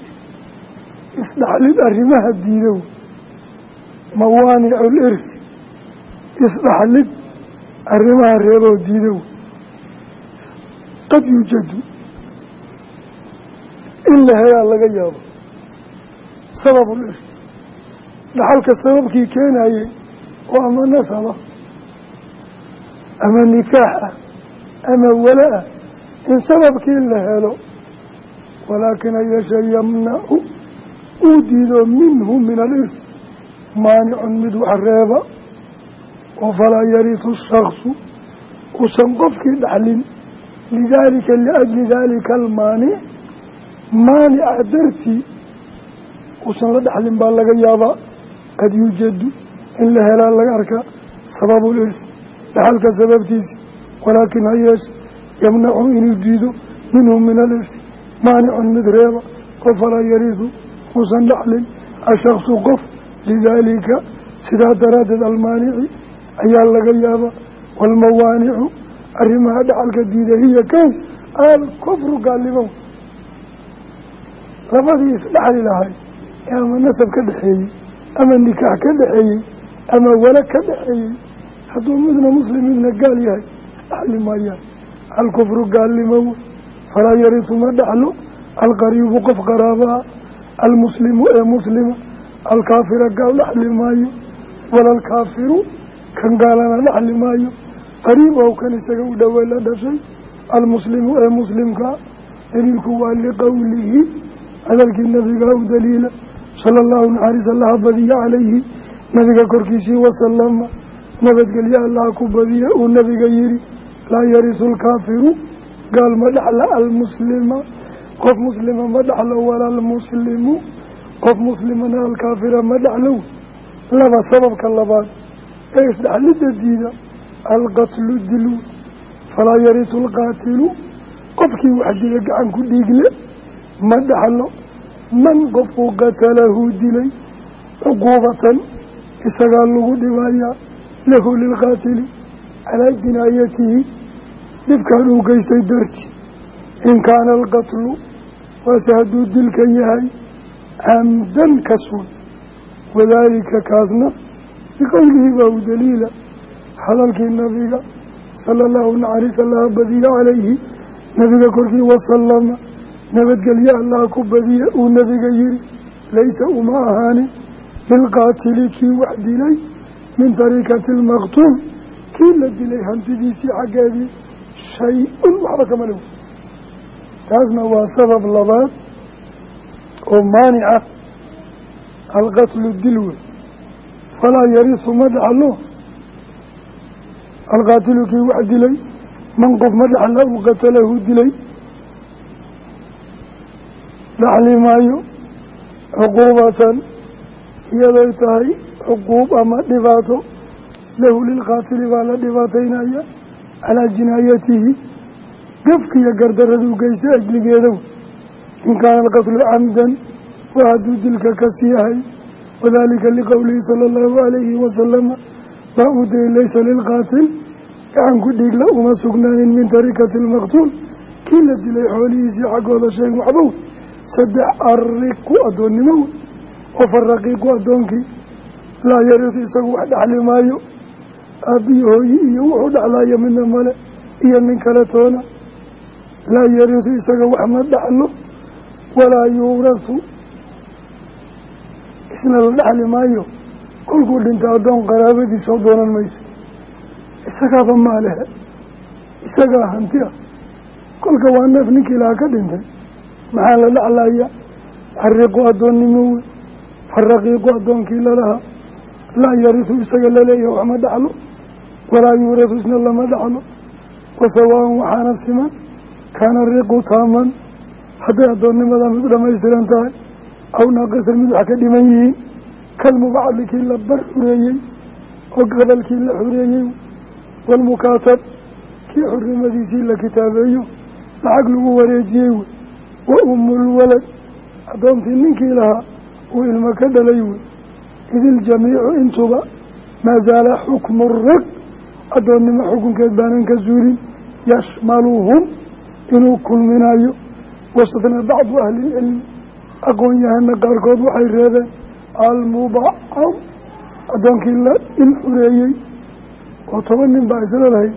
isdhaxlid arrimaha diidow. Mawaanicu lirhi isdhaxlid arrimaha reeboo diidow. Qad yuujadu in la helaa laga dhaxalka sababkii keenayey oo ama nasaba ama nikaax ah ama wala ah in sababkii la helo walaakina yeeshe yamnacu uu diido minhu min alirsi maanicun mid wax reeba oo falaa yarisu shaksu uusan qofkii dhaxlin lidaalika liajli daalika almaanic maanica dartii uusan la dhexlin baa laga yaabaa qad yuujadu in la helaa laga arkaa sababu lirsi dhaxalka sababtiisi walaakin ha yeeshe yamnacu inuu diido minhu min alirsi maanicun mid reeba oo falaa yarisu uusan dhexlin ashaksu qof lidaalika sidaa daraaddeed almaanici ayaa laga yaabaa waalmawaanicu arrimaha dhaxalka diida hiya kow alkufru gaalimow labadii isdhexli lahay ee ama nasab ka dhexeeyey ama nikaax ka dhexeeyey ama wala ka dhexeeyey hadduu midna muslim midna gaal yahay isdhexli maayaan alkufru gaalimow falaa yarisu ma dhaxlo alqariibu qof qaraabaa almuslimu ee muslima alkaafira gaal dhexli maayo wala alkaafiru kan gaalana dhexli maayo qariib ow kan isaga u dhowey la dhashay almuslimu ee muslimka daliilku waa liqowlihi hadalkii nabiga u daliila sala allahu naxariis allaha badiya calayhi nabiga korkiisii wasalama nabadgelye allaha ku badiya uu nabiga yihi laa yarisu alkaafiru gaal ma dhexla almuslima qof muslima ma dhexlo walaa almuslimu qof muslimana alkaafira ma dhexlow laba sababka labaad ee isdhexlidda diida alqatlu dilu falaa yarisu alqaatilu qofkii wax dila gacan ku dhiigle ma dhaxlo man qofkuu qatalahu dilay cuquubatan isagaa lagu dhibayaa lahu lilqaatili calaa jinaayatihi dhibkan uu geystay darti. In kaana alqatlu waase hadduu dilka yahay camdan kaswan wadaalika kaasna biqowlihi baa u daliila hadalkii nabiga sala allahu naxariis allaha badiya calayhi nabiga korkii wasalama nabadgelye allaha ku badiya uu nabiga yihi laysa uma ahaanin lilqaatili kii wax dilay min tariikati lmaqtuul kii la dilay hantidiisii xaggeedii shay-un waxba kama lew taasna waa sabab labaad oo maanica alqatlu dilwe. Falaa yarisu ma dhaxlo alqaatilu kii wax dilay man qof ma dhaxla uu qatalahu dilay dhaxli maayo cuquubatan iyaday tahay cuquub ama dhibaato lahu lilqaatili baa la dhibaataynaya calaa jinaayatihi gafkiiyo gardaraduu geystay ajligeedow. In kaana alqatlu camdan waa hadduu dilka kas yahay wadaalika liqowlihi sala allahu calayhi wasalama baa uu dayay laysa lilqaatil gacan ku dhiigla uma sugnaanin min tarikati lmaqtuul kii la dilay xoolihiisii xaggooda sheeg waxbow saddex ariku addoonnimo wey oo faraqiiku addoonkii laa yarisu isagu wax dhexli maayo. Aabbiyi hooyi iyo wuxuu dhexlaayo midna male iyo nin kale toona. Laa yarisu isaga wax ma dhaxlo walaa yuurasu isna la dhexli maayo kolkuu dhinta addoon qaraabadiisa oo doonan mayso. Isagaaba maalehe isagaa hanti ah. Kolka waa neef ninkii ka dhintay maxaa la dhexlaya xariqu addoonnimo wey faraqiiqu addoonkii lalahaa laa yarisu isaga la leeyahay waxma dhaxlo walaa yuurasu isna lama dhaxlo wasawaan waxaana siman. Kaana riqu taaman. Hadday addoonnimada mid dhamaystiran tahay aw naaqisan mid wax ka dhiman yihiin kalmubacdi kii la bar xureeyey oo gabalkii la xureeyey waalmukaatab kii xurnimadiisii la kitaabeeyo lacag lagu wareejiyey wey wa umulwalad addoontii ninkii lahaa uu ilmo ka dhalay wey idiljamiicu intuba maa zaala xukmu rag. Addoonnimo xukunkeed baanan ka suulin yashmaluhum inuu kulminayo wasatna bacdu ahlilcilmi aqoon-yahana qaarkood waxay reebeen. Almubacam addoonkii la il xureeyey oo toban nin baa isla lahayd.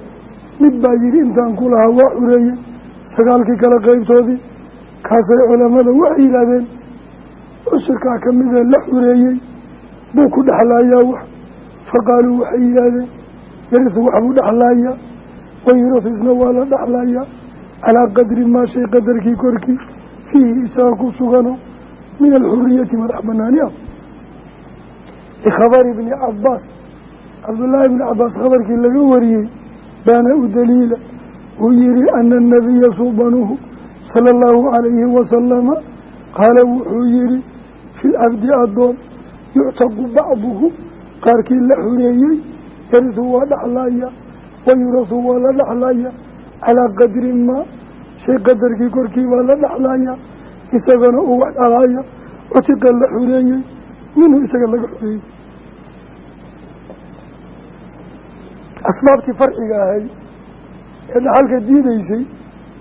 Mid baa yidhi intaan ku lahaa waa xureeyey. Sagaalkii kale qeybtoodii kaasay culamada waxay yidhaahdeen. Cusurkaa ka midee la xureeyey buu ku dhexlaayaa wax. Faqaaluu waxay yidhaahdeen yarisu waxbuu dhexlaayaa wayurasu isna waa la dhexlaayaa calaa qadri maa shay qadarkii korkii fiihi isaga ku sugano min alxuriyati madax banaani ah likhabari bni cabaas cabdullaahi bni cabaas khabarkii laga wariyey baana u daliila. Uu yihi ana anabiya suubanuhu sala allahu calayhi wasalama qaala wuxuu yihi fi lcabdi addoon yuctaqu bacduhu qaarkii la xureeyey yarisu waa dhexlaaya wayurasu waa la dhexlaaya calaa qadri maa shay qadarkii korkii baa la dhexlaaya isagana uu wax dhalaaya cutiqa la xureeyey minhu isaga laga xureeyey. Asbaabtii farciga ahayd ee dhaxalka diideysay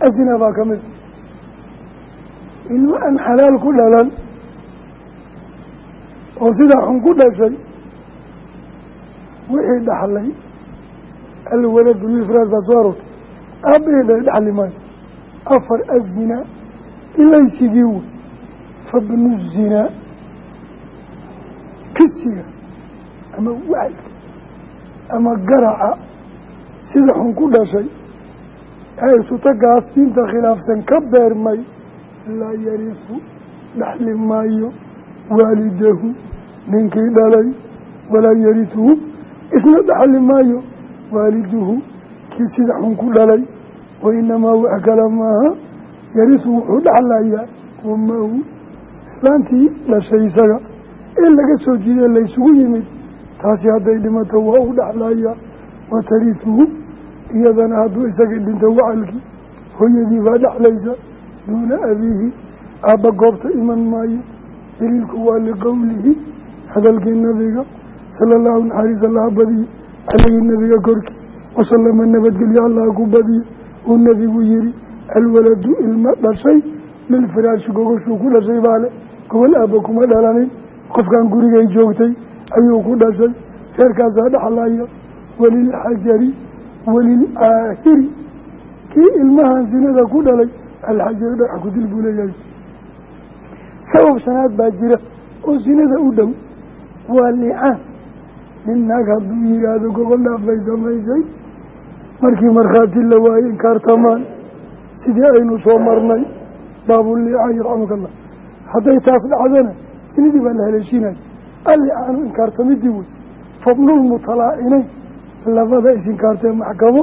asina baa ka mid ilmo aan xalaal ku dhalan oo sidaa xun ku dhashay wixii dhaxlay alwaladu lilfraad baa soo aroortay. Aabahii dhala dhaxli maayo afar azinaa ilaysigii wey fabnu zinaa kisiga ama wacdka ama garaca sida xun ku dhashay. Ee isutagaas diinta khilaafsan ka beermay laa yarifu dhaxli maayo waalidahu ninkii dhalay walaa yarisuhu isna dhaxli maayo waaliduhu kii sida xun ku dhalay wainamaa wax kala maaha yarisu wuxuu dhaxlayaa ummahu islaantii dhashay isaga ee laga soo jiiday laysugu yimid taasi hadday dhimato waa u dhaxlayaa watarifuhu iyadana hadduu isagii dhinto wacalkii hooyadii baa dhexlaysa duuna abiihi aabba goobta iman maayo. Daliilku waa liqowlihi hadalkii nabiga. Sala allahu naxariis allaha badiyo caleyhi nabiga korkii wasalama nabadgelyo allaha ku badiyo uu nabigu yihi alwaladu ilma dhashay. Lilfiraashi gogoshuu ku dhashay baale. Gobol aabba kuma dhalanin. Qofkan gurigay joogtay ayuu ku dhashay. Reerkaasaa dhexlaya walilxajari walilaahiri kii ilmahan sinada ku dhalay alxajaru dhagax ku dil buu leeyahay. Sabab shanaad baa jira oo sinada u dhow waa licaan nin naag hadduu yihaahdo gobol dhaaf bay samaysay markii markhaati la waayey inkaartamaan sidii aynu soo marnay baabulicaan yarxamuka allah hadday taas dhacdana sinadii baa la haleeshinaya allicaanu inkaartamidii wey fadlulmutalaacineyn labada isinkaartee maxkamo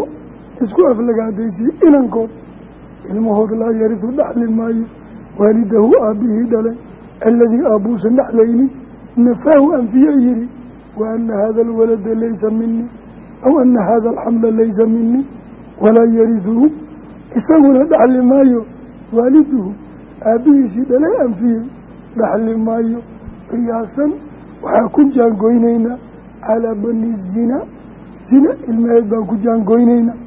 isku aflagaadaysiye inankood ilmahood laa yarisu dhaxli maayo. Waalidahu aabbihii dhalay aladii aabuusan dhexlaynin nafaahu anfiye yihi wa ana hada alwalada laysa minii aw ana hada alxamla laysa minii walaa yarisuhu isaguna dhaxli maayo. Waaliduhu aabbihiisii dhalay anfiyey dhaxli maayo. Qiyaasan waxaa ku jaangoynaynaa calaa bani zina zina ilmaheed baan ku jaangoynaynaa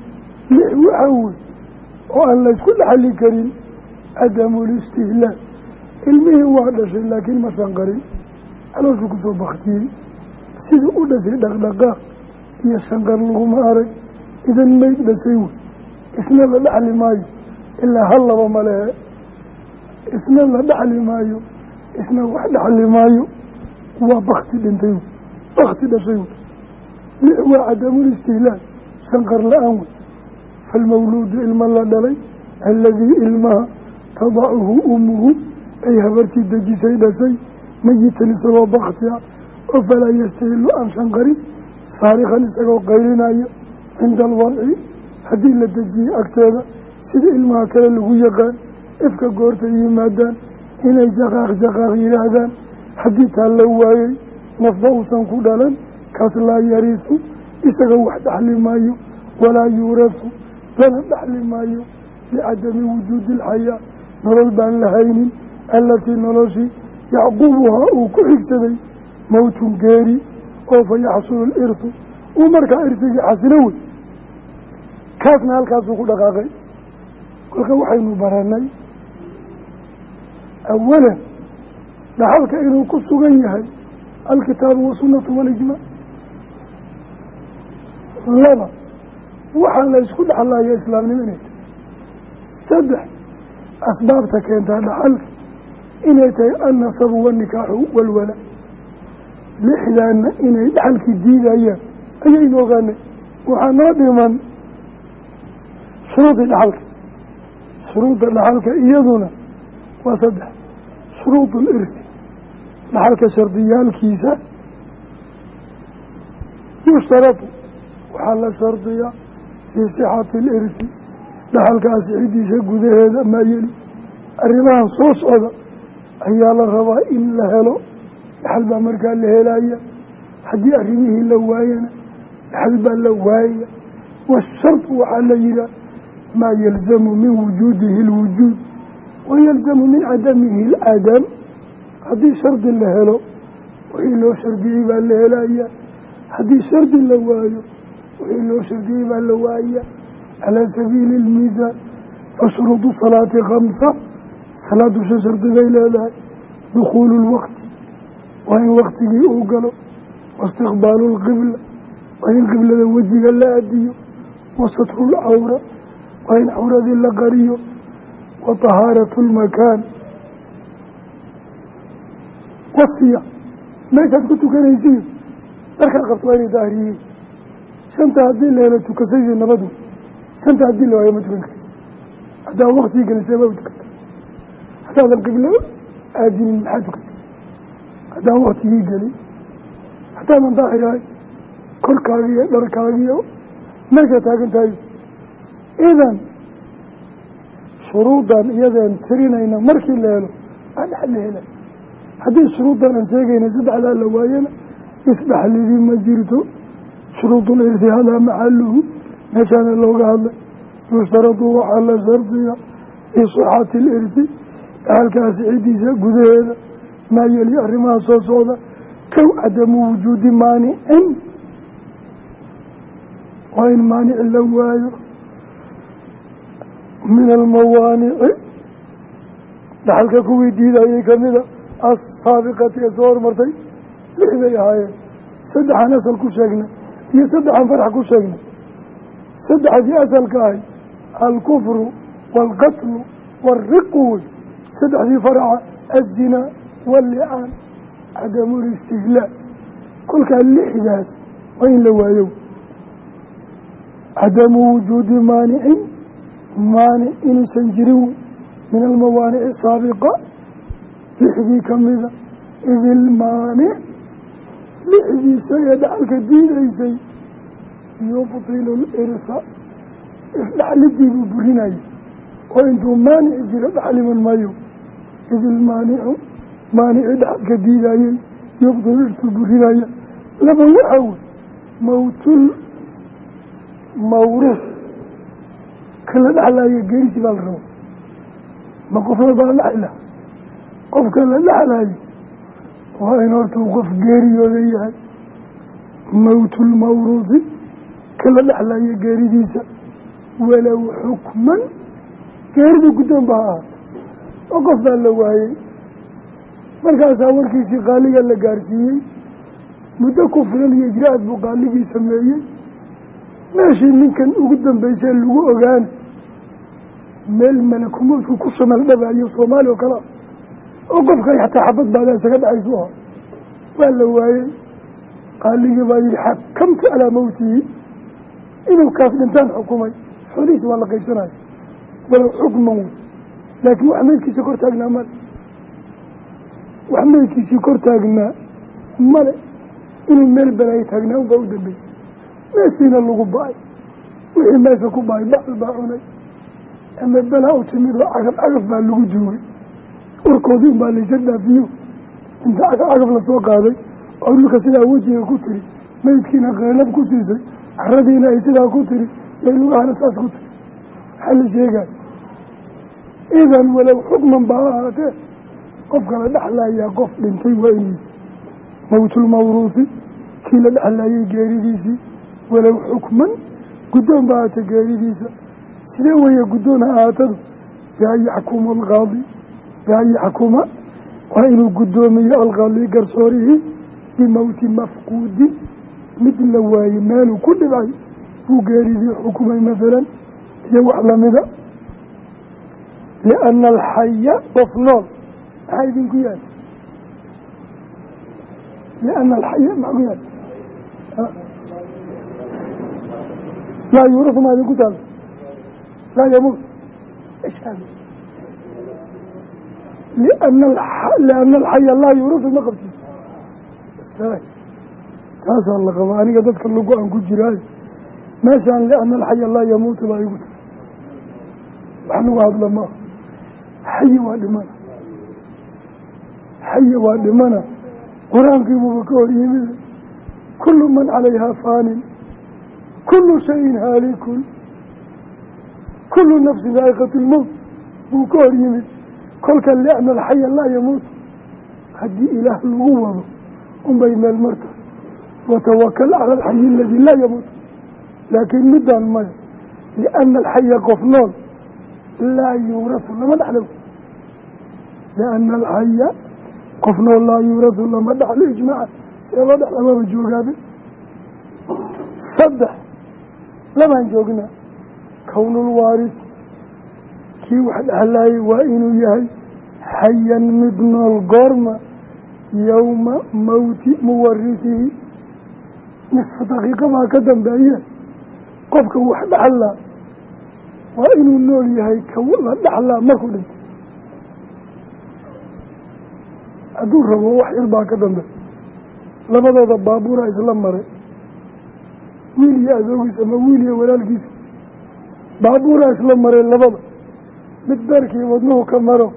lix waxaa wey oo aan laysku dhaxli karin cadamulistihlaal ilmihii waa dhashay laakiin ma shanqarin calooshuu ku soo baktiyey sidii u dhashay dhaqdhaqaaq iyo shanqar laguma arag idan mayd dhashay wey. Isna la dhaxli maayo ilaa hal laba malehe isna la dhaxli maayo isna wax dhaxli maayo. Waa bakti dhintay wey bakti dhashay wey. Lix waa cadamulistihlaal shanqar la'aan wey falmawluudu ilma la dhalay aladii ilmaha tadacuhu umuhu ay habartii dejisay dhashay mayitan isagoo baktia oo falaa yastahilu aan shanqarin saarikan isagoo qaylinaya cinda alwadci haddii la dejiyey agteeda sida ilmaha kale lagu yaqaan ifka goortay yimaadaan inay jaqaaq jaqaaq yidhaahdaan haddii taa la waayey nafba uusan ku dhalan kaas laa yariisu isagoo wax dhaxli maayo walaa yuurasu lana dhaxli maayo licadami wujuudi ilxayaa nolol baan lahaynin allatii noloshii yacqubuhaa uu ku xigsaday mowtun geeri oo fa yaxsulu lirtu uu markaa irtigii xasilo wey kaasna halkaasuu ku dhaqaaqay kolka waxaynu baranay awalan dhaxalka inuu ku sugan yahay alkitaabu wasunatu walijmaac laba waxaa la ysku dhexlaya islaamnimo saddex asbaabta keentaa dhaxalka inay tahay annasabu wanikaaxu walwala lixdaana inay dhaxalkii diidayaan ayaynu ogaanay waxaa noo dhiman shuruudii dhaxalka shuruudda dhaxalka iyaduna waa saddex. Shuruud lirsi dhaxalka shardiyaalkiisa. Yushtaradu waxaa la shardiyaa fii sixati alirsi dhaxalka asixidiisa gudaheeda maa yeli arrimahan soo socda ayaa la rabaa in la helo dhaxal baa markaa la helaya haddii arrimihii la waayana dhaxal baa la waayaya washardu waxaa la yihaah maa yalzamu min wujuudihi lwujuud wayalzamu min cadamihi alcadam haddii shardi la helo wixii loo shardiyey baa la helaya haddii shardi la waayo wixii loo shardiyey baa la waaya calaa sabiili ilmithaal fa shuruudu salaati khamsa salaadu shan shardi bay leedahay dukhuulu lwaqti waa in waktigii uu galo waistiqbaalu lqibla waa in qiblada wejiga la adiyo wa satru lcawra waa in cawradii la qariyo wa tahaaratu lmakaan meeshaad ku tukanaysiin dharkaa qabto waa inay daahriyiin shanta haddii la helo tukasaysi nabadu shanta haddii la waayo ma tukan kari haddaan waktigii gelisay ma u tukanta haddaadan qiblo aadinin maxaa tukanta haddaan waktigii gelin haddaadan daahirahay korkaagiiyo dharkaagiyo meesha taagan tahay. Idan shuruudan iyadeen tirinayna markii la helo dhaxal la helay. Haddii shuruudan aan sheegayna saddexdaa la waayana isdhaxlidii ma jirto shuruudul irsi hadaa maxaluhu meeshaana looga hadlay. Yushtaradu waxaa la shardiya fii sixati alirsi dhaxalka asixidiisa gudaheeda. Maa yeli arrimaha soo socda. Kow cadamu wujuudi maanicin waa in maanic la waayo. Min almawaanici. Dhaxalka kuwii diidayay kamida assaabiqati ee soo hormartay lix bay ahaayeen. Saddexaan asal ku sheegnay iyo saddexaan farax ku sheegnay. Saddexdii asalka ahay alkufru waalqatlu waalriqu wey saddexdii faraca azinaa wallicaan cadamulistihlaa kolkaa lixdaas waa in la waayo. Cadamu wujuudi maanicin maanic inuusan jirin min almawaanici saabiqa lixdii kamida id ilmaanic lixdiisa ee dhaxalka diidaysay yubtilu lirsa isdhaxlidii buu burinaya oo intuu maanici jiro dhaxliman mayo id ilmaanicu maanici dhaxalka diidayey yubtilu irtuu burinaya laba waxaa wey mawtul mawruuf kan la dhexlaayo geerisi baa la rabo ma qof walbaa la dhexla qofka la dhexlaayo waa in horta uu qof geeriyooda yahay. Mawtulmawruudi ka la dhexlaayo geeridiisa. Walow xukman geeridu guddoon ba ha ahaato oo qof baa la waayey. Markaasaa warkiisii qaaliga la gaarsiiyey. Muddo ku filan iyo ijraad buu qaaligii sameeyey. Meeshii ninkan ugu dambeysay lagu ogaana meel malakumoodku ku shamal dhabayo soomaaliya oo kalea oo qofka xataa xabad baada isaga dhacaysu aha waa la waayey qaaligii baa yihi xakamtu calaa mawtihi. Inuu kaas dhintaan xukumay xoolihiisi waa la qaybsanaya walow xukman laakiin wax meydkiisii kor taagnaa male. Wax meydkiisii kor taagnaa male. Inuu meel balaayo taagnaa unbaa u dambeysay. Meeshiina lagu ba'ay. Wixii meesha ku ba'ay baa cunay. Ama belaa u timid oo cagaf cagaf baa lagu duugay urkoodii unbaa laysa dhaafiyo inta cagaf la soo qaaday oo dhulka sidaa wejiga ku tiri meydkiina qeelab ku siisay caradiina ay sidaa ku tiri yay lugahana saas ku tiri. Maxaa la sheegayo idan walow xukman ba ha ahaatee qofka la dhexlayaa qof dhintay waa inuu yihi mawtulmawruusi kii la dhexlayay geeridiisii. Walow xukman guddoon ba ahaatee geeridiisa. Sidee weeye guddoon ha ahaatadu? Bian yaxkuma alqaadi bian yaxkuma waa inuu guddoomiyo alqaadi garsoorihii bimowti mafquudin mid la waayey meeluu ku dhibcay buu geeridii xukumay maalan iyo wax lamida lianna alxaya qof nool maxaa idinku yahay lianna alxaya maxaa ku yahay laa yuurasu maa idinku taalo laa yamuut lianna alxaya laa yuurasu ma qabti taasaa la qabaa aniga dadka lagu aan ku jiraayo meeshaan lianna alxaya laa yamuutu baa igu tiri wax lagu hadla maaha xayi waa dhimana xayi waa dhimana qur'aankiibuuba ka hor yimid kullu man calayhaa faanin kullu shayin haalikun kullu nafsin daa'iqatu lmowt buu ka hor yimid kolka lianna alxaya laa yamuut haddii ilaah lagu wado unbay meel marta watawakal cala alxayi aladii laa yamuut laakiin midaan maya lianna alxaya qof nool laa yuurasu lama dhexlo lianna alxaya qof nool laa yuurasu lama dhexlo ijmaaca see loo dhexla waaba joogaabe saddex labaan joognaa kownulwaaris kii wax dhexlaayay waa inuu yahay xayan mid nool goorma yowma mawti muwarisihi nisfa daqiiqa baa ka dambeeye qofka wax dhexlaa waa inuu nool yahay ka la dhexlaa markuu dhintay. Hadduu rabo wax yar baa ka dambe. Labadooda baabuura isla maray. Wiil iyo adoogiis ama wiil iyo walaalkiisa baabuura isla maray labada mid beerkii wadnuhu ka maro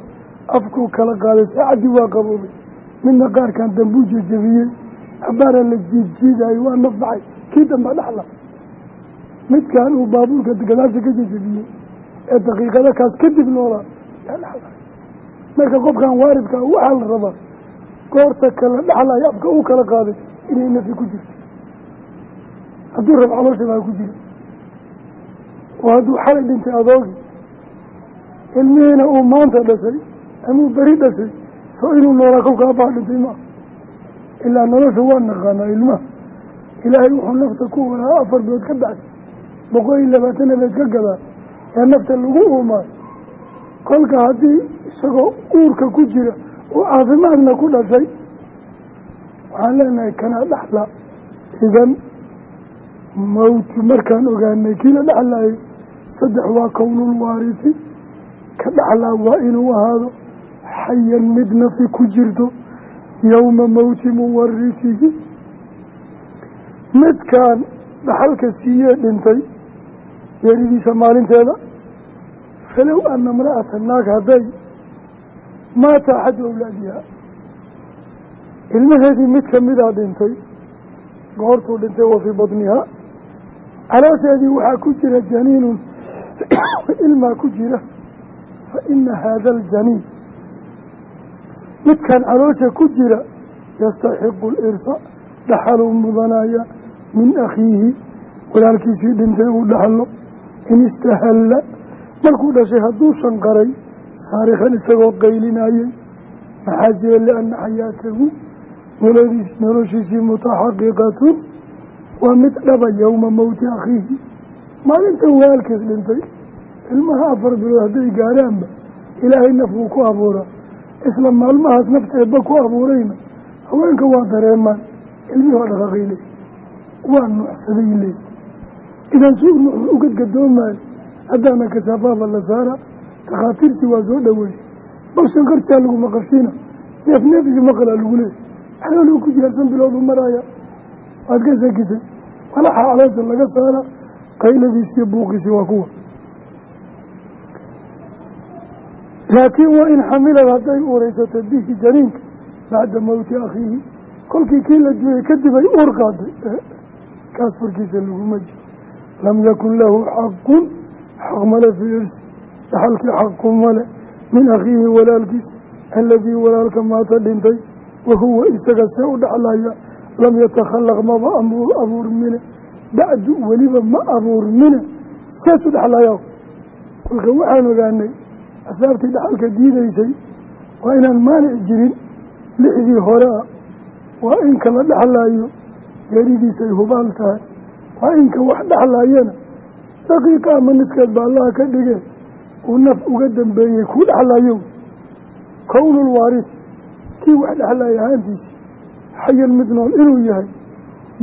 afkuu kala qaaday saacaddii waa qaboobay. Midna qaarkan dambuu jejebiyey abaaraa la jiidjiidaayo waa naf baxay kii damba dhexla midkan uu baabuurka gadaasha ka jejebiyey ee daqiiqada kaas kadib noolaa yaa dhexlay marka qofkan waaridka waxaa la rabaa goorta kala dhexlaya afka uu kala qaaday inay nafi ku jirto. Hadduu rab caloosha baa ku jira. Oo hadduu xalay dhintay adoogii ilmihiina uu maanta dhashay amuu beri dhashay soo inuu noolaa kolka dhintay maa ilaa nolosha waa naqaanaa ilmaha. Ilaahay wuxuu nafta ku waraa afar dood ka baxsay boqol iyo labaatan abeed ka gadaa ee nafta lagu uumaa. Kolka haddii isagoo uurka ku jira oo caafimaadna ku dhashay waxaan leenahay kanaa dhexla idan mawti markaan ogaanay kii la saddex waa kownul waarisi ka dhexlaa waa inuu ahaado xayan mid nafi ku jirto yowma mawti muwarisihi midkaan dhaxalka siiyee dhintay geeridiisa maalinteeda falow ana imra'ata naag hadday maata axadu awlaadiha ilmaheedii mid kamidaa dhintay goortuu dhintay wa fii badnihaa caloosheedii waxaa ku jira janiinun (coughs) ilmaa ku jira ina haada aljaniin midkan caloosha ku jira yastaxiqu lirsa dhaxaluu mudanaya min akhiihi walaalkiisii dhintay uu dhaxlo in istahalla markuu dhashay hadduu shanqaray saarikhan isagoo qaylinayay maxaa jira lianna xayaatahu noloshiisii mutaxaqiqatun waa mid dhaba yowma mowti akhiihi maalintan walaalkiis dhintay ilmaha afar bilood hadday gaaraanba ilaahay naf wuu ku abuuraa isla maalmahaas nafta eebba ku abuurayna. Haweenka waa dareemaan ilmihii waa dhaqaaqay leey waa nuuxsaday leey. Idan si nuuxu uga gadoomaayo haddaana kasaafaaba la saara takhaatiirtii waa soo dhaweeyey. Bal shankartaa lagu maqashiina neef neefisi maqalaa lagu leeyay xalooluu ku jiraa shan bilood u maraaya. Waad ka shakisay walaxa caloosha laga saara qayladiisiiyo buuqiisi waa kuwa laakiin waa in xamilad hadday uureysato bihi janiinka bacda mowti akhiihi. Kolkii kii la duuyey kadib ay uur qaaday. Kaas warkiisa laguma jiro. Lam yakun lahu xaqun xaq male fii irsi dhaxalkii xaq kumale min akhiihi walaalkiis aladii walaalka maata dhintay wa huwa isaga see u dhaxlaya lam yatakhalaq maba abuurmine. Bacdu weliba ma abuurmine. Sees asbaabtii dhaxalka diidaysay waa inaan maanic jirin lixdii hore. Ah waa inka la dhexlaayo geeridiisay hubaal tahay. Waa inka wax dhexlaayana daqiiqa ama niskeed ba allaha ka dhige uu naf uga dambeeyey kuu dhexlaayo kownulwaaris kii wax dhexlaaya ahaantiisi xayan mid nool inuu yahay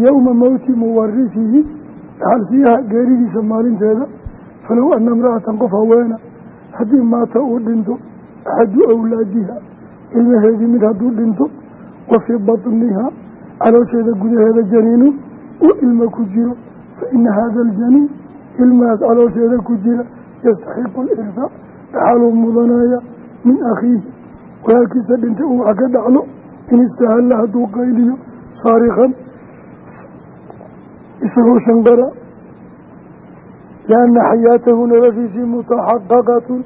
yowma mowti muwarisihi dhaxalsiyaha geeridiisa maalinteeda falow ana imra'atan qof haweena haddii maata uu dhinto axadu awlaadiha ilmaheedii mid hadduu dhinto wa fii batniha caloosheeda gudaheeda janiinun uu ilmo ku jiro fa ina hada aljaniin ilmahaas caloosheeda ku jira yastaxiqu alirfa dhaxaluu mudanaya min akhiihi. Walaalkiisa dhintay uu wax ka dhaclo in istahalla hadduu qayliyo saarikan isagoo shanqara lianna xayaatahu noloshiisii mutaxaqaqatun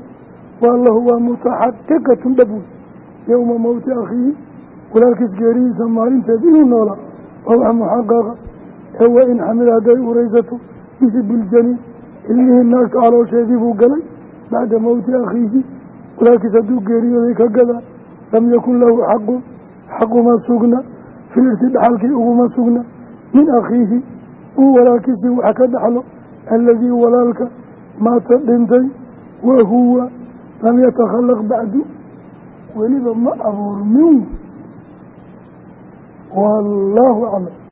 wallahu waa mutaxaqiqatun dhabwey yowma mowti akhiihi walaalkiis geeridiisa maalinteed inuu noolaa waa wax muxaqaqa ee wa in xamid hadday uraysato bihi biljaniin ilmihii naagta caloosheedii buu galay bacda mowti akhiihi walaalkiis hadduu geeriyooday ka gadaa lam yakun lahu xaqun xaquma sugna filirsi dhaxalkii uguma sugna min akhiihi uu walaalkiisii wax ka dhaxlo aladii walaalka maata dhintay wa huwa lam yatakhalaq bacdu weliba ma abuurmin wallaahu aclam